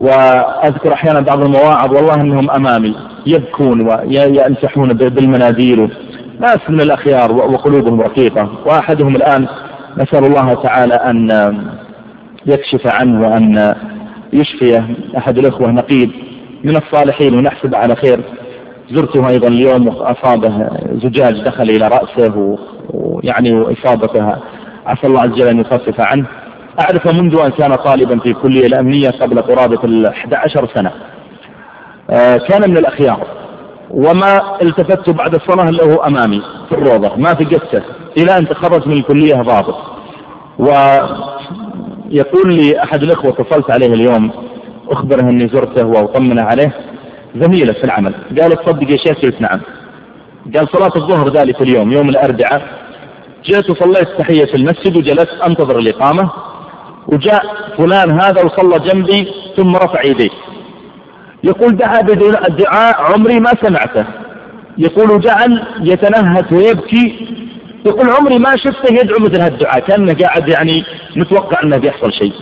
وأذكر أحيانا بعض المواعظ والله أنهم أمامي يبكون وينسحون بالمناديل ناس من الأخيار وقلوبهم رقيقة وأحدهم الآن نسأل الله تعالى أن يكشف عنه وأن يشفيه أحد الأخوة نقيب من الصالحين ونحسب على خير. زرته أيضا اليوم وأصابه زجاج دخل إلى رأسه ويعني إصابته عسى الله عز وجل أن يخفف عنه. أعرفه منذ أن كان طالبا في الكلية الأمنية قبل قرابة ال 11 سنة. آه، كان من الأخيار. وما التفت بعد الصلاة له أمامي في الروضة ما قصة إلى أن تخرج من الكلية ضابط. ويقول لي أحد الأخوة اتصلت عليه اليوم أخبره أني زرته وأطمنه عليه. زميلة في العمل. قال تصدق يا شيخ قلت نعم. قال صلاة الظهر ذلك اليوم يوم الأربعاء. جئت وصليت تحية في المسجد وجلست أنتظر الإقامة. وجاء فلان هذا وصلى جنبي ثم رفع يديه. يقول دعا بدعاء عمري ما سمعته. يقول جعل يتنهد ويبكي. يقول عمري ما شفته يدعو مثل هالدعاء كأنه قاعد يعني متوقع أنه بيحصل شيء.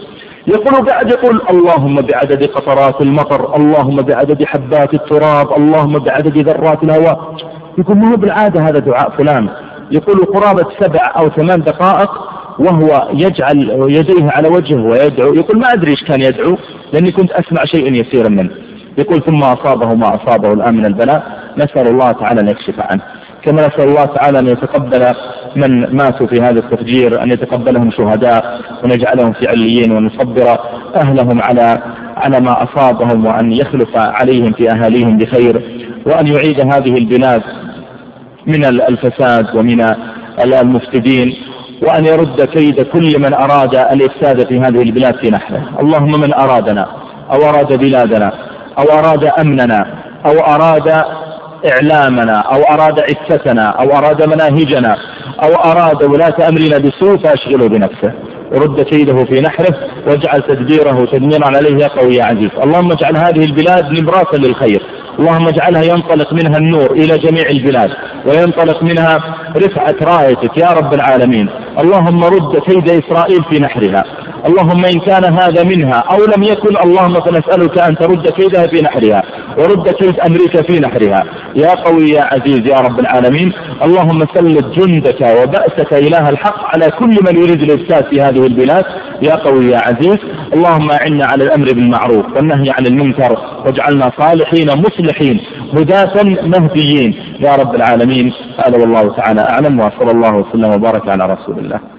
يقول قاعد يقول اللهم بعدد قطرات المطر اللهم بعدد حبات التراب اللهم بعدد ذرات الهواء. يقول ما هو بالعادة هذا دعاء فلان؟ يقول قرابة سبع أو ثمان دقائق وهو يجعل يديه على وجهه ويدعو. يقول ما أدري إيش كان يدعو لأني كنت أسمع شيء يسيرا منه. يقول ثم أصابه ما أصابه الآن من البلاء. نسأل الله تعالى أن يكشف عنه. كما نسأل الله تعالى أن يتقبل من ماتوا في هذا التفجير أن يتقبلهم شهداء ونجعلهم في عليين ونصبر أهلهم على على ما أصابهم وأن يخلف عليهم في أهاليهم بخير وأن يعيد هذه البلاد من الفساد ومن المفسدين وأن يرد كيد كل من أراد الإفساد في هذه البلاد في نحره. اللهم من أرادنا أو أراد بلادنا أو أراد أمننا أو أراد إعلامنا أو أراد عفتنا أو أراد مناهجنا أو أراد ولاة أمرنا بسوء فأشغله بنفسه. ورد كيده في نحره واجعل تدبيره تدميرا عليه يا قوي يا عزيز. اللهم اجعل هذه البلاد نبراسا للخير. اللهم اجعلها ينطلق منها النور إلى جميع البلاد وينطلق منها رفعة رايتك يا رب العالمين. اللهم رد كيد إسرائيل في نحرها. اللهم إن كان هذا منها أو لم يكن اللهم فنسألك أن ترد كيدها في نحرها ورد كيد أمريكا في نحرها. يا قوي يا عزيز يا رب العالمين اللهم سلط جندك وبأسك إله الحق على كل من يريد الإفساد في هذه البلاد. يا قوي يا عزيز اللهم أعنا على الأمر بالمعروف والنهي عن المنكر واجعلنا صالحين مصلحين هداة مهديين. يا رب العالمين هذا والله تعالى أعلم وصلى الله وسلم وبارك على رسول الله.